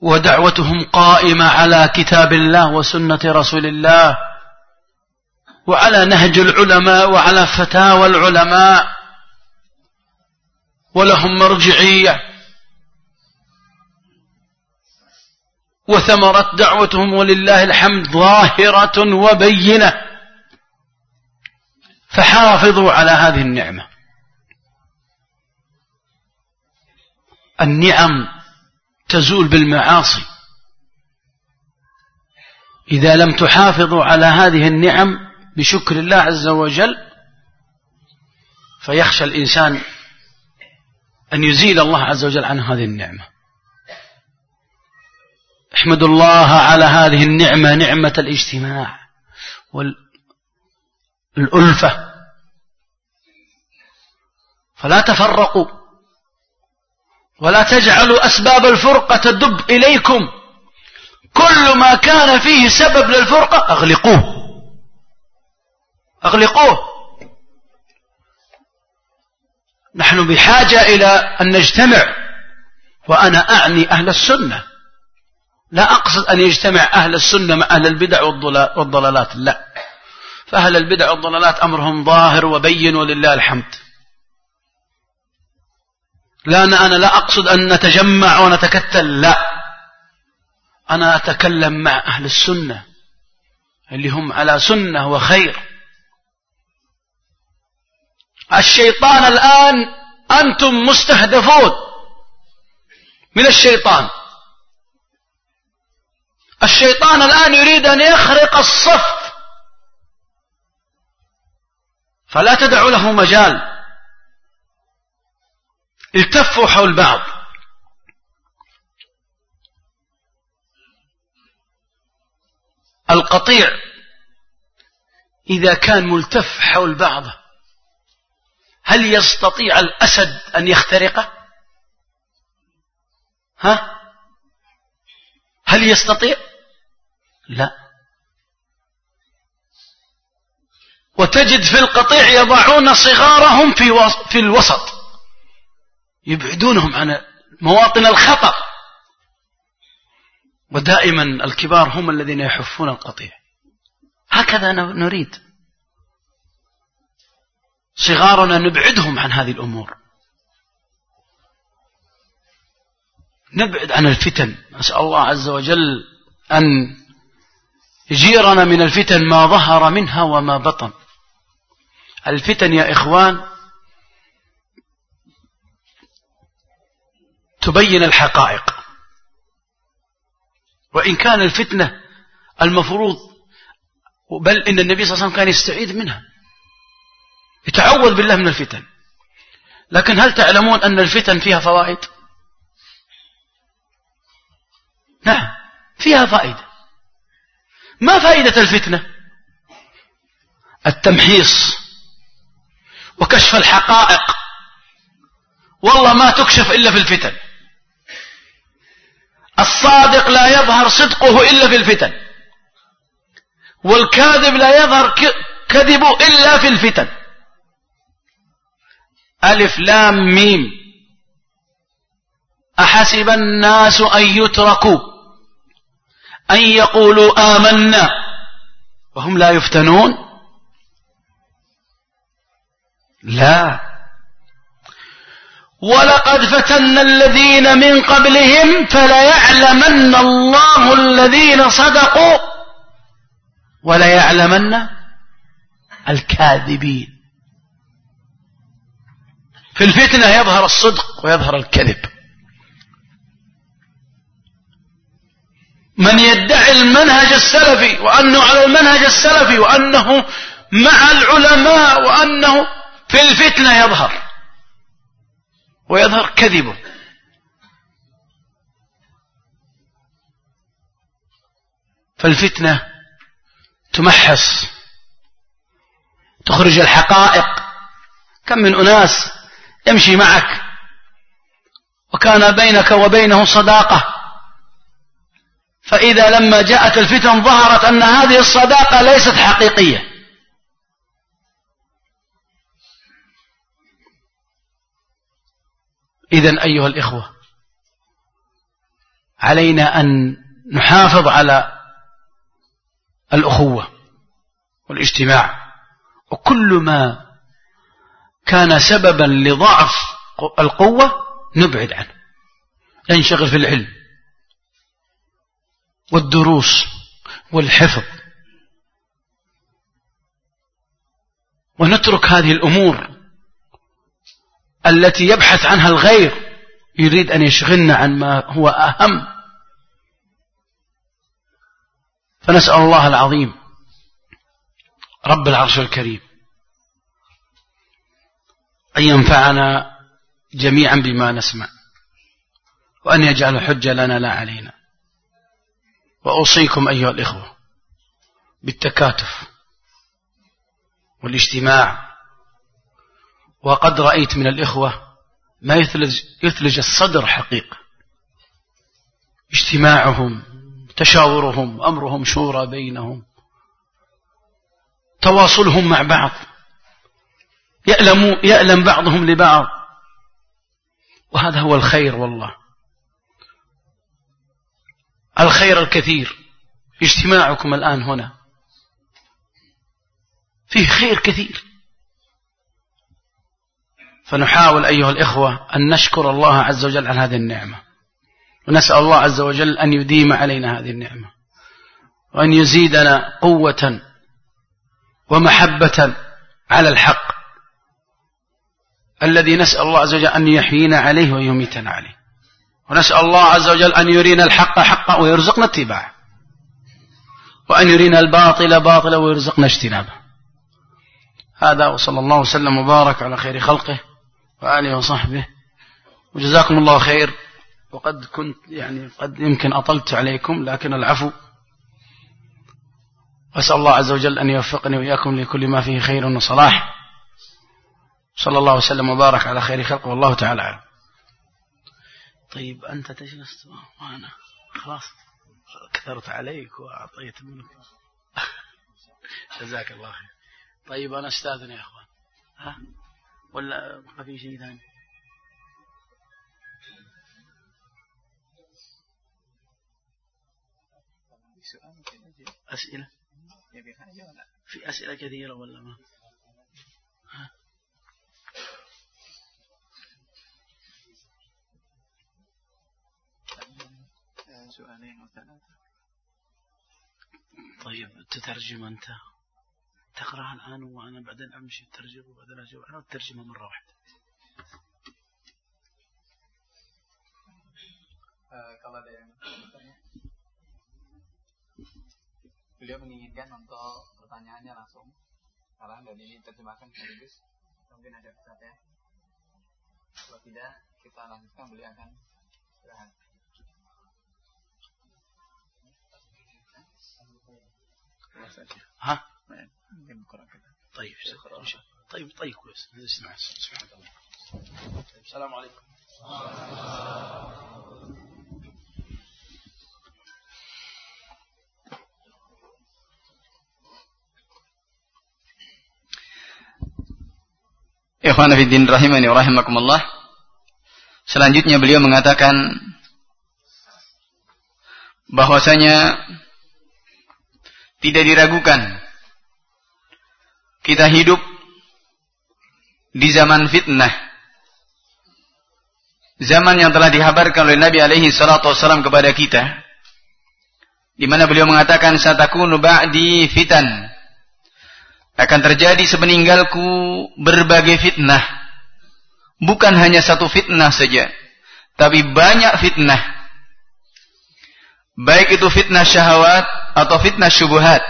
ودعوتهم قائمة على كتاب الله وسنة رسول الله وعلى نهج العلماء وعلى فتاوى العلماء ولهم مرجعية. وثمرت دعوتهم ولله الحمد ظاهرة وبينة. فحافظوا على هذه النعمة. النعم تزول بالمعاصي. إذا لم تحافظوا على هذه النعم بشكر الله عز وجل فيخشى الإنسان أن يزيل الله عز وجل عن هذه النعمة. احمدوا الله على هذه النعمة نعمة الاجتماع والألفة فلا تفرقوا. ولا تجعلوا أسباب الفرقة تدب إليكم. كل ما كان فيه سبب للفرقة أغلقوه. أغلقوه. نحن بحاجة إلى أن نجتمع. وأنا أعني أهل السنة. لا أقصد أن يجتمع أهل السنة مع أهل البدع والضلالات. لا. فأهل البدع والضلالات أمرهم ظاهر وبين ولله الحمد. لا أنا, أنا لا أقصد أن نتجمع ونتكتل لا. أنا أتكلم مع أهل السنة اللي هم على سنة وخير. الشيطان الآن أنتم مستهدفون من الشيطان. الشيطان الآن يريد أن يخرق الصف فلا تدعوا له مجال. التفوا حول بعض. القطيع إذا كان ملتف حول بعضه هل يستطيع الأسد أن يخترقه؟ ها؟ هل يستطيع؟ لا. وتجد في القطيع يضعون صغارهم في في الوسط. يبعدونهم عن مواطن الخطر. ودائما الكبار هم الذين يحفون القطيع. هكذا نريد. صغارنا نبعدهم عن هذه الأمور. نبعد عن الفتن. نسأل الله عز وجل أن يجيرنا من الفتن ما ظهر منها وما بطن. الفتن يا إخوان تبين الحقائق. وإن كان الفتنة المفروض بل إن النبي صلى الله عليه وسلم كان يستعيذ منها. يتعوذ بالله من الفتن. لكن هل تعلمون أن الفتن فيها فوائد؟ نعم فيها فائدة. ما فائدة الفتنة؟ التمحيص. وكشف الحقائق. والله ما تكشف إلا في الفتن. الصادق لا يظهر صدقه إلا في الفتن. والكاذب لا يظهر كذبه إلا في الفتن. ألف لام ميم. أحسب الناس أن يتركوا. أن يقولوا آمنا. وهم لا يفتنون. لا. ولقد فتنا الذين من قبلهم فليعلمن الله الذين صدقوا وليعلمن الكاذبين. في الفتنة يظهر الصدق ويظهر الكذب. من يدعي المنهج السلفي وأنه على المنهج السلفي وأنه مع العلماء وأنه في الفتنة يظهر. ويظهر كذبه. فالفتنة تمحص. تخرج الحقائق. كم من أناس يمشي معك. وكان بينك وبينه صداقة. فإذا لما جاءت الفتن ظهرت أن هذه الصداقة ليست حقيقية. إذا أيها الإخوة علينا أن نحافظ على الأخوة والاجتماع وكل ما كان سببا لضعف القوة نبعد عنه. ننشغل في العلم والدروس والحفظ ونترك هذه الأمور التي يبحث عنها الغير يريد أن يشغلنا عن ما هو أهم. فنسأل الله العظيم رب العرش الكريم أن ينفعنا جميعا بما نسمع وأن يجعل حجة لنا لا علينا. وأوصيكم أيها الإخوة بالتكاتف والاجتماع وقد رأيت من الإخوة ما يثلج, يثلج الصدر حقيقة اجتماعهم تشاورهم أمرهم شورى بينهم. تواصلهم مع بعض. يألم, يألم بعضهم لبعض. وهذا هو الخير والله. الخير الكثير. اجتماعكم الآن هنا. فيه خير كثير. فنحاول أيها الإخوة أن نشكر الله عز وجل على هذه النعمة. ونسأل الله عز وجل أن يديم علينا هذه النعمة. وأن يزيدنا قوة ومحبة على الحق الذي نسأل الله عز وجل أن يحيينا عليه ويميتنا عليه. ونسأل الله عز وجل أن يرينا الحق حقا ويرزقنا اتباعه. وأن يرينا الباطل باطلا ويرزقنا اجتنابه. هذا وصلى الله وسلم وبارك على خير خلقه. وآله وصحبه. وجزاكم الله خير. وقد كنت يعني قد يمكن أطلت عليكم لكن العفو. وأسأل الله عز وجل أن يوفقني وإياكم لكل ما فيه خير وصلاح. صلى الله وسلم وبارك على خير خلقه والله تعالى أعلم. طيب أنت تجلس. وأنا. خلاص. كثرت عليك وأعطيت منك. جزاك الله خير. طيب أنا أستاذن يا أخوان. ها؟ ولا بقى في شيء ثاني؟ أسئلة؟ في أسئلة كثيرة ولا ما؟ ها؟ سؤالين وثلاثة. طيب تترجم أنت. تقرأها الآن وأنا بعدين أمشي الترجمة وبعدين أجيب أنا الترجمة مرة واحدة kalau ada yang bertanya beliau menginginkan untuk pertanyaannya langsung sekarang dan ini terjemahkan sekaligus mungkin ada ya kalau tidak kita lanjutkan beliau akan istirahat ها طيب طيب طيب كويس نسمع سبحان الله طيب السلام عليكم Ikhwan Fiddin rahimani wa rahimakumullah. Selanjutnya beliau mengatakan bahwasanya tidak diragukan kita hidup di zaman fitnah. Zaman yang telah dihabarkan oleh Nabi alaihi salatu wasallam kepada kita. Di mana beliau mengatakan satakunu ba'di fitan. Akan terjadi sepeninggalku berbagai fitnah. Bukan hanya satu fitnah saja, tapi banyak fitnah. Baik itu fitnah syahwat atau fitnah syubhat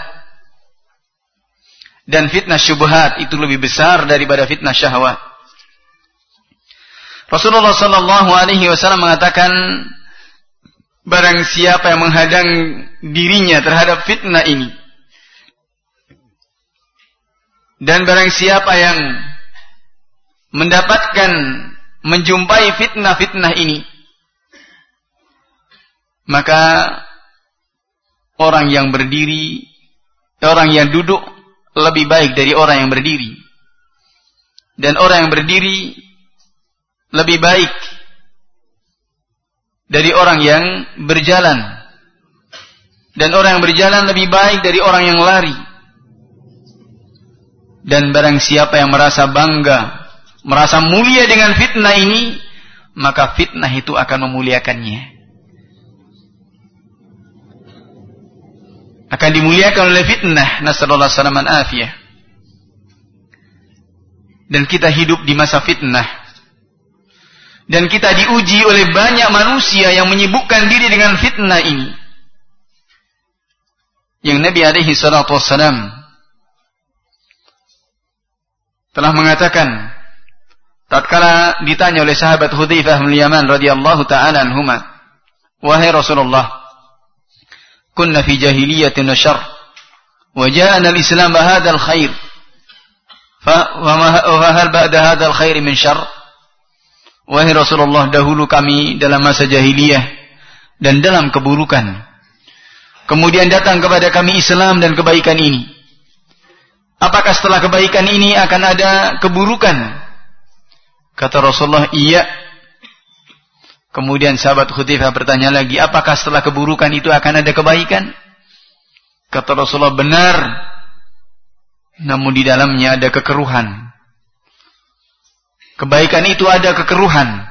dan fitnah syubhat itu lebih besar daripada fitnah syahwat. Rasulullah sallallahu alaihi wasallam mengatakan barang siapa yang menghadang dirinya terhadap fitnah ini dan barang siapa yang mendapatkan menjumpai fitnah-fitnah ini maka orang yang berdiri orang yang duduk lebih baik dari orang yang berdiri. Dan orang yang berdiri lebih baik dari orang yang berjalan. Dan orang yang berjalan lebih baik dari orang yang lari. Dan barang siapa yang merasa bangga, merasa mulia dengan fitnah ini, maka fitnah itu akan memuliakannya. Akan dimuliakan oleh fitnah. Nasallallahu salaman afiyah. Dan kita hidup di masa fitnah dan kita diuji oleh banyak manusia yang menyibukkan diri dengan fitnah ini. Yang Nabi alaihi salatu wassalam telah mengatakan tatkala ditanya oleh sahabat Hudzaifah bin Yaman radhiyallahu taala anhuma wahai Rasulullah kunna fi jahiliyatin wa syarr wa ja'ana al-islam hadzal khair fa wa hal ba'da hadzal khair min syarr Wahai Rasulullah, dahulu kami dalam masa jahiliyah dan dalam keburukan. Kemudian datang kepada kami Islam dan kebaikan ini. Apakah setelah kebaikan ini akan ada keburukan? Kata Rasulullah, iya. Kemudian sahabat Khutifah bertanya lagi, apakah setelah keburukan itu akan ada kebaikan? Kata Rasulullah, benar. Namun di dalamnya ada kekeruhan. Kebaikan itu ada kekeruhan.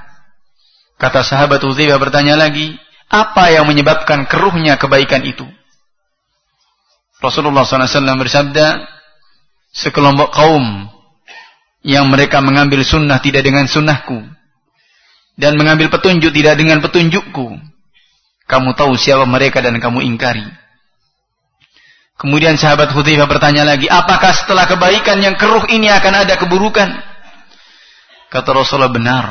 Kata sahabat Uzaibah bertanya lagi, apa yang menyebabkan keruhnya kebaikan itu? Rasulullah SAW bersabda, sekelompok kaum yang mereka mengambil sunnah tidak dengan sunnahku dan mengambil petunjuk tidak dengan petunjukku. Kamu tahu siapa mereka dan kamu ingkari. Kemudian sahabat Hudzaifah bertanya lagi, apakah setelah kebaikan yang keruh ini akan ada keburukan? Kata Rasulullah benar.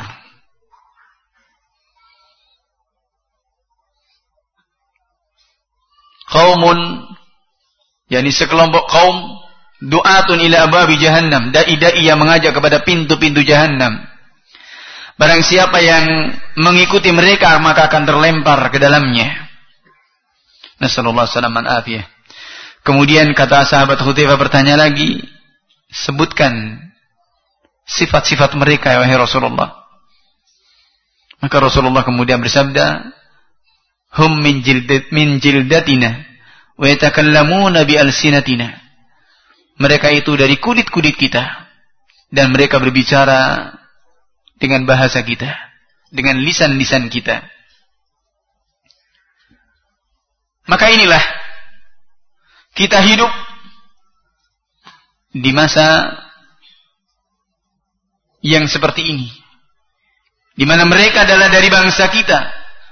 Kaumun yakni sekelompok kaum du'atun ila ababi jahannam, dai-dai yang mengajak kepada pintu-pintu jahannam. Barang siapa yang mengikuti mereka maka akan terlempar ke dalamnya. Nasallallahu alaihi wasallam Kemudian kata sahabat Hudzaifah bertanya lagi, sebutkan sifat-sifat mereka ya wahai Rasulullah. Maka Rasulullah kemudian bersabda, "Hum min jildat min jildatina wa yatakallamuna bi alsinatina." Mereka itu dari kulit-kulit kita dan mereka berbicara dengan bahasa kita, dengan lisan-lisan kita. Maka inilah kita hidup di masa yang seperti ini. Di mana mereka adalah dari bangsa kita,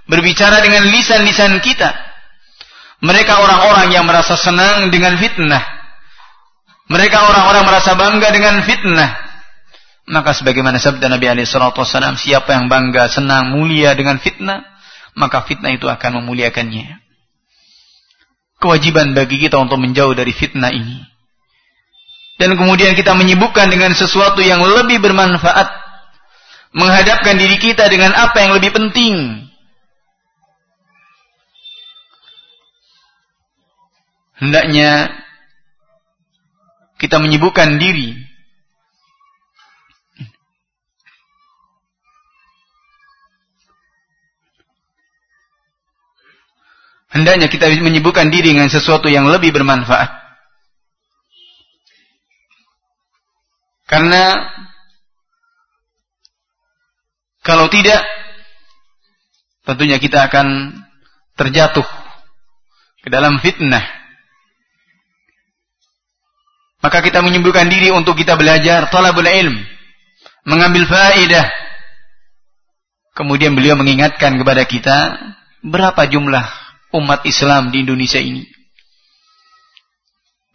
berbicara dengan lisan-lisan kita. Mereka orang-orang yang merasa senang dengan fitnah. Mereka orang-orang merasa bangga dengan fitnah. Maka sebagaimana sabda Nabi alaihi siapa yang bangga, senang, mulia dengan fitnah, maka fitnah itu akan memuliakannya. Kewajiban bagi kita untuk menjauh dari fitnah ini dan kemudian kita menyibukkan dengan sesuatu yang lebih bermanfaat menghadapkan diri kita dengan apa yang lebih penting hendaknya kita menyibukkan diri hendaknya kita menyibukkan diri dengan sesuatu yang lebih bermanfaat Karena kalau tidak tentunya kita akan terjatuh ke dalam fitnah. Maka kita menyembuhkan diri untuk kita belajar talabul ilm, mengambil faedah. Kemudian beliau mengingatkan kepada kita berapa jumlah umat Islam di Indonesia ini.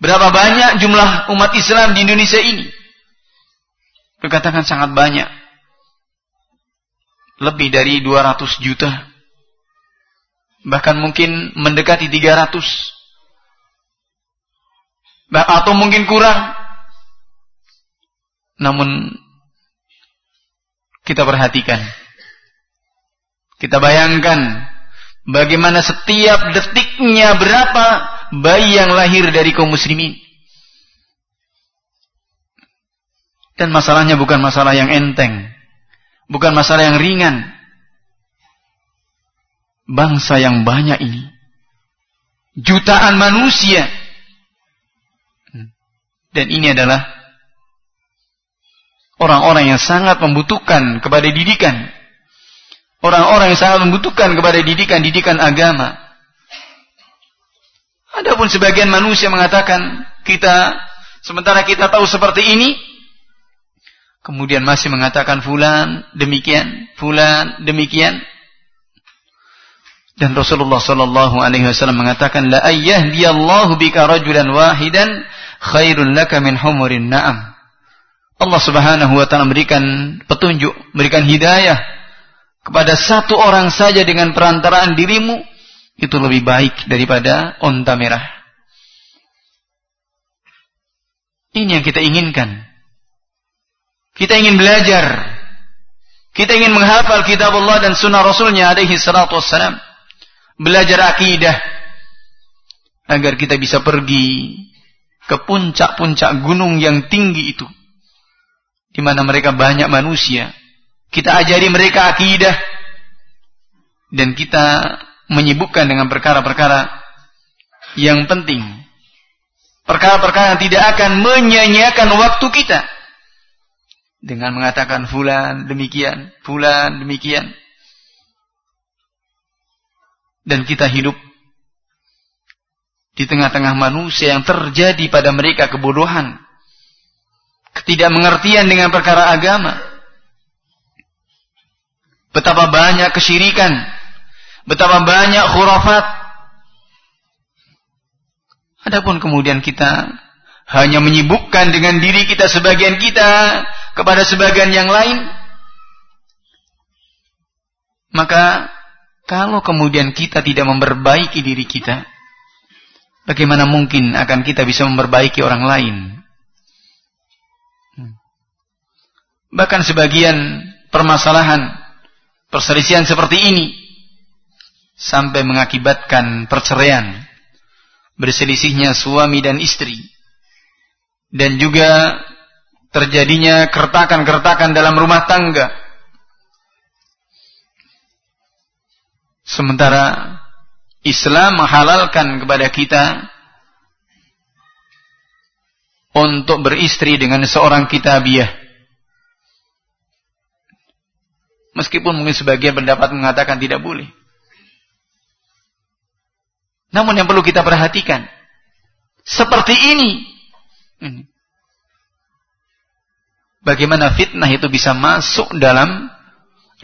Berapa banyak jumlah umat Islam di Indonesia ini? Dikatakan sangat banyak. Lebih dari 200 juta. Bahkan mungkin mendekati 300. Atau mungkin kurang. Namun kita perhatikan. Kita bayangkan bagaimana setiap detiknya berapa bayi yang lahir dari kaum muslimin. Dan masalahnya bukan masalah yang enteng. Bukan masalah yang ringan. bangsa yang banyak ini. Jutaan manusia. Dan ini adalah orang-orang yang sangat membutuhkan kepada didikan. Orang-orang yang sangat membutuhkan kepada didikan-didikan agama. Adapun sebagian manusia mengatakan kita sementara kita tahu seperti ini kemudian masih mengatakan fulan demikian, fulan demikian. Dan Rasulullah sallallahu alaihi wasallam mengatakan la ayyahdiyallahu bika rajulan wahidan khairul laka min humurin na'am. Allah Subhanahu wa taala memberikan petunjuk, memberikan hidayah kepada satu orang saja dengan perantaraan dirimu itu lebih baik daripada onta merah. Ini yang kita inginkan. Kita ingin belajar. Kita ingin menghafal kitab Allah dan sunnah Rasulnya alaihi salatu wassalam belajar akidah agar kita bisa pergi ke puncak-puncak gunung yang tinggi itu di mana mereka banyak manusia kita ajari mereka akidah. Dan kita menyibukkan dengan perkara-perkara yang penting. Perkara-perkara yang tidak akan menyanyiakan waktu kita. Dengan mengatakan fulan demikian fulan demikian. Dan kita hidup di tengah-tengah manusia yang terjadi pada mereka kebodohan, ketidakmengertian dengan perkara agama. Betapa banyak kesyirikan, betapa banyak khurafat. Adapun kemudian kita hanya menyibukkan dengan diri kita sebagian kita kepada sebagian yang lain, maka kalau kemudian kita tidak memperbaiki diri kita, bagaimana mungkin akan kita bisa memperbaiki orang lain? Hmm. Bahkan sebagian permasalahan, perselisihan seperti ini, sampai mengakibatkan perceraian, berselisihnya suami dan istri, dan juga terjadinya kertakan-kertakan dalam rumah tangga, Sementara Islam menghalalkan kepada kita untuk beristri dengan seorang kitabiah. Meskipun mungkin sebagian pendapat mengatakan tidak boleh. Namun yang perlu kita perhatikan, seperti ini, bagaimana fitnah itu bisa masuk dalam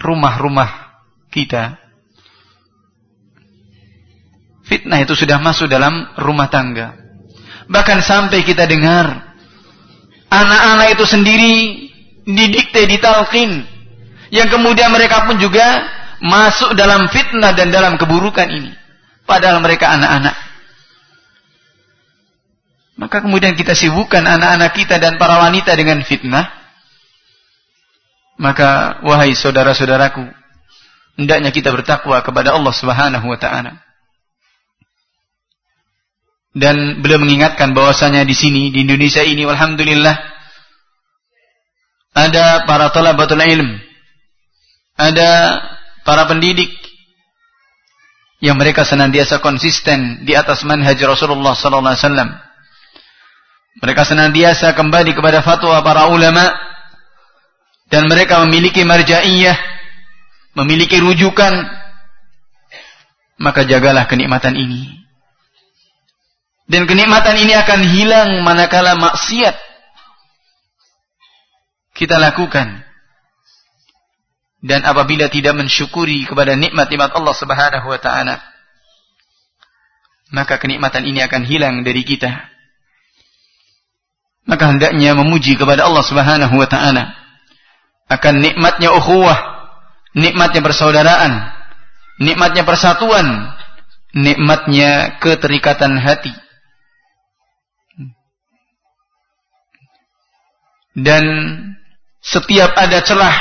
rumah-rumah kita Fitnah itu sudah masuk dalam rumah tangga. Bahkan sampai kita dengar anak-anak itu sendiri didikte, ditalkin. Yang kemudian mereka pun juga masuk dalam fitnah dan dalam keburukan ini. Padahal mereka anak-anak. Maka kemudian kita sibukkan anak-anak kita dan para wanita dengan fitnah. Maka wahai saudara-saudaraku, hendaknya kita bertakwa kepada Allah Subhanahu wa taala. Dan beliau mengingatkan bahwasanya di sini di Indonesia ini alhamdulillah ada para talabatul ilm. Ada para pendidik yang mereka senantiasa konsisten di atas manhaj Rasulullah sallallahu alaihi wasallam. Mereka senantiasa kembali kepada fatwa para ulama dan mereka memiliki marja'iyah, memiliki rujukan. Maka jagalah kenikmatan ini. Dan kenikmatan ini akan hilang manakala maksiat kita lakukan. Dan apabila tidak mensyukuri kepada nikmat-nikmat Allah Subhanahu wa taala, maka kenikmatan ini akan hilang dari kita. Maka hendaknya memuji kepada Allah Subhanahu wa taala akan nikmatnya ukhuwah, nikmatnya persaudaraan, nikmatnya persatuan, nikmatnya keterikatan hati dan setiap ada celah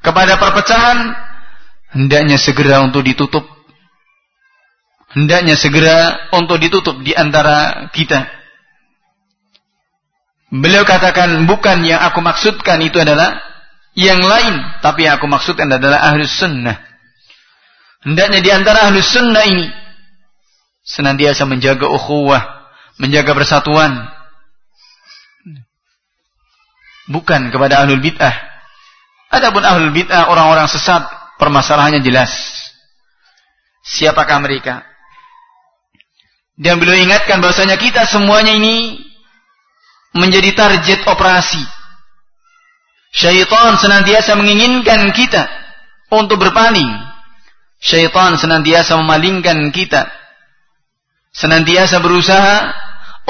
kepada perpecahan hendaknya segera untuk ditutup hendaknya segera untuk ditutup di antara kita beliau katakan bukan yang aku maksudkan itu adalah yang lain tapi yang aku maksudkan adalah ahli sunnah Hendaknya di antara ahlus sunnah ini senantiasa menjaga ukhuwah, menjaga persatuan. Bukan kepada ahlul bid'ah. Adapun ahlul bid'ah orang-orang sesat, permasalahannya jelas. Siapakah mereka? Dan beliau ingatkan bahwasanya kita semuanya ini menjadi target operasi. Syaitan senantiasa menginginkan kita untuk berpaling. Syaitan senantiasa memalingkan kita. Senantiasa berusaha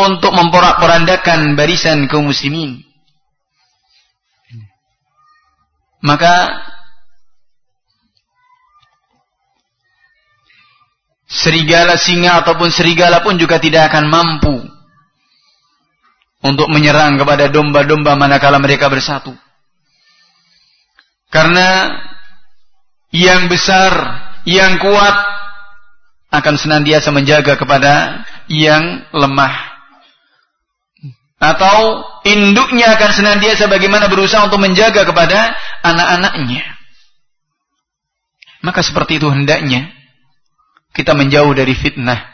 untuk memporak-porandakan barisan kaum muslimin. Maka serigala singa ataupun serigala pun juga tidak akan mampu untuk menyerang kepada domba-domba manakala mereka bersatu. Karena yang besar, yang kuat akan senantiasa menjaga kepada yang lemah. Atau induknya akan senantiasa bagaimana berusaha untuk menjaga kepada anak-anaknya. Maka seperti itu hendaknya kita menjauh dari fitnah.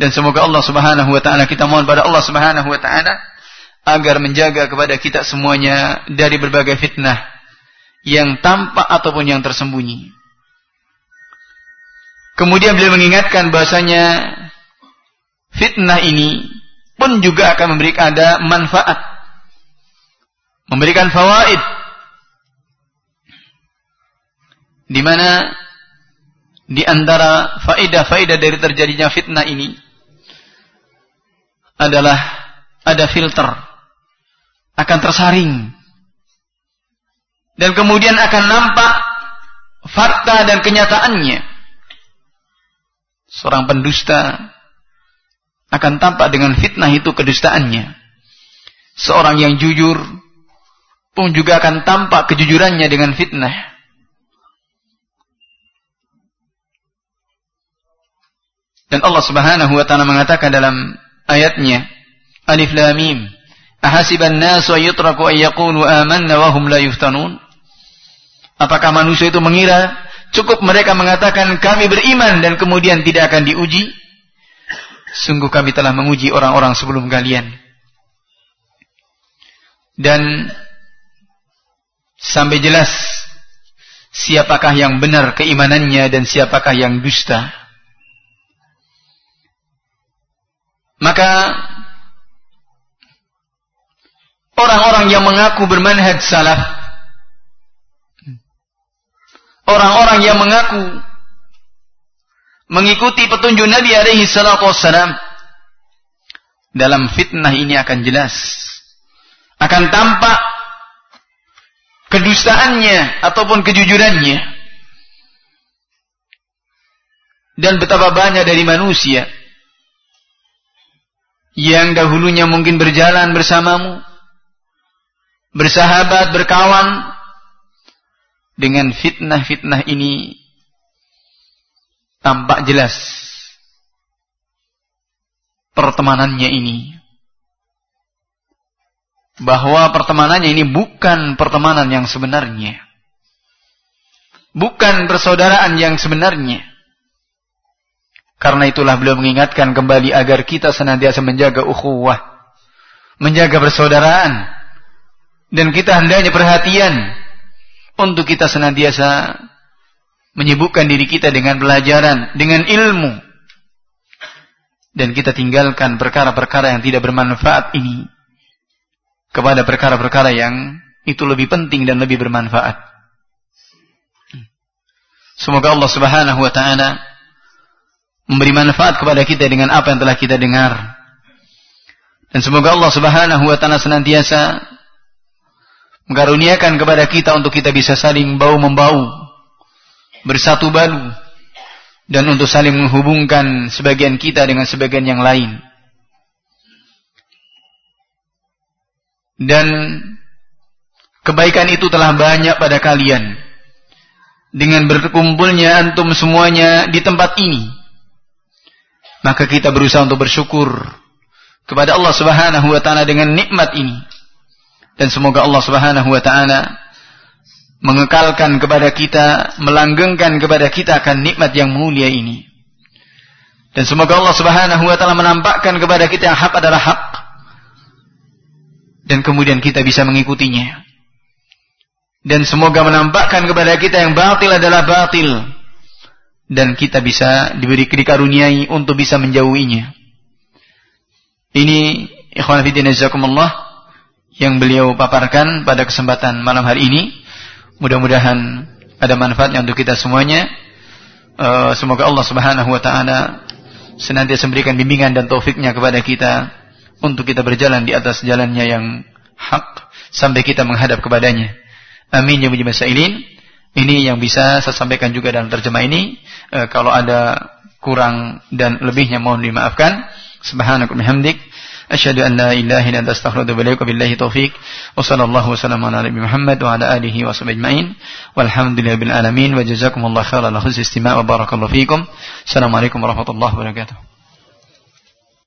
Dan semoga Allah Subhanahu wa taala kita mohon pada Allah Subhanahu wa taala agar menjaga kepada kita semuanya dari berbagai fitnah yang tampak ataupun yang tersembunyi. Kemudian beliau mengingatkan bahasanya fitnah ini pun juga akan memberikan ada manfaat. Memberikan fawaid. Di mana di antara faedah-faedah dari terjadinya fitnah ini adalah ada filter akan tersaring dan kemudian akan nampak fakta dan kenyataannya seorang pendusta akan tampak dengan fitnah itu kedustaannya seorang yang jujur pun juga akan tampak kejujurannya dengan fitnah. Dan Allah Subhanahu wa taala mengatakan dalam ayatnya Alif Lam Mim Ahasiban nasu yutraku ay yaqulu amanna wa hum la yuftanun? Apakah manusia itu mengira cukup mereka mengatakan kami beriman dan kemudian tidak akan diuji? Sungguh kami telah menguji orang-orang sebelum kalian. Dan sampai jelas siapakah yang benar keimanannya dan siapakah yang dusta. Maka orang-orang yang mengaku bermanhaj salaf orang-orang yang mengaku mengikuti petunjuk Nabi alaihi salatu wassalam dalam fitnah ini akan jelas akan tampak kedustaannya ataupun kejujurannya dan betapa banyak dari manusia yang dahulunya mungkin berjalan bersamamu, bersahabat, berkawan, dengan fitnah-fitnah ini tampak jelas pertemanannya ini. Bahwa pertemanannya ini bukan pertemanan yang sebenarnya. Bukan persaudaraan yang sebenarnya karena itulah beliau mengingatkan kembali agar kita senantiasa menjaga ukhuwah, menjaga persaudaraan, dan kita hendaknya perhatian untuk kita senantiasa menyibukkan diri kita dengan pelajaran, dengan ilmu, dan kita tinggalkan perkara-perkara yang tidak bermanfaat ini kepada perkara-perkara yang itu lebih penting dan lebih bermanfaat. Semoga Allah Subhanahu wa taala memberi manfaat kepada kita dengan apa yang telah kita dengar. Dan semoga Allah Subhanahu wa taala senantiasa mengaruniakan kepada kita untuk kita bisa saling bau membau, bersatu balu dan untuk saling menghubungkan sebagian kita dengan sebagian yang lain. Dan kebaikan itu telah banyak pada kalian dengan berkumpulnya antum semuanya di tempat ini maka kita berusaha untuk bersyukur kepada Allah Subhanahu wa taala dengan nikmat ini. Dan semoga Allah Subhanahu wa taala mengekalkan kepada kita, melanggengkan kepada kita akan nikmat yang mulia ini. Dan semoga Allah Subhanahu wa taala menampakkan kepada kita yang hak adalah hak dan kemudian kita bisa mengikutinya. Dan semoga menampakkan kepada kita yang batil adalah batil dan kita bisa diberi dikaruniai untuk bisa menjauhinya. Ini ikhwan fillah yang beliau paparkan pada kesempatan malam hari ini. Mudah-mudahan ada manfaatnya untuk kita semuanya. Uh, semoga Allah Subhanahu wa taala senantiasa memberikan bimbingan dan taufiknya kepada kita untuk kita berjalan di atas jalannya yang hak sampai kita menghadap kepadanya. Amin ya mujibah sailin. Ini yang bisa saya sampaikan juga dalam terjemah ini. E, kalau ada kurang dan lebihnya mohon dimaafkan. Subhanakum hamdik. أشهد أن لا إله إلا أنت أستغفرك وأتوب بالله توفيق وصلى الله وسلم على نبينا محمد وعلى آله وصحبه أجمعين. والحمد لله رب العالمين. وجزاكم الله خيرا. لخذ استماع وبارك الله فيكم. السلام عليكم ورحمة الله وبركاته.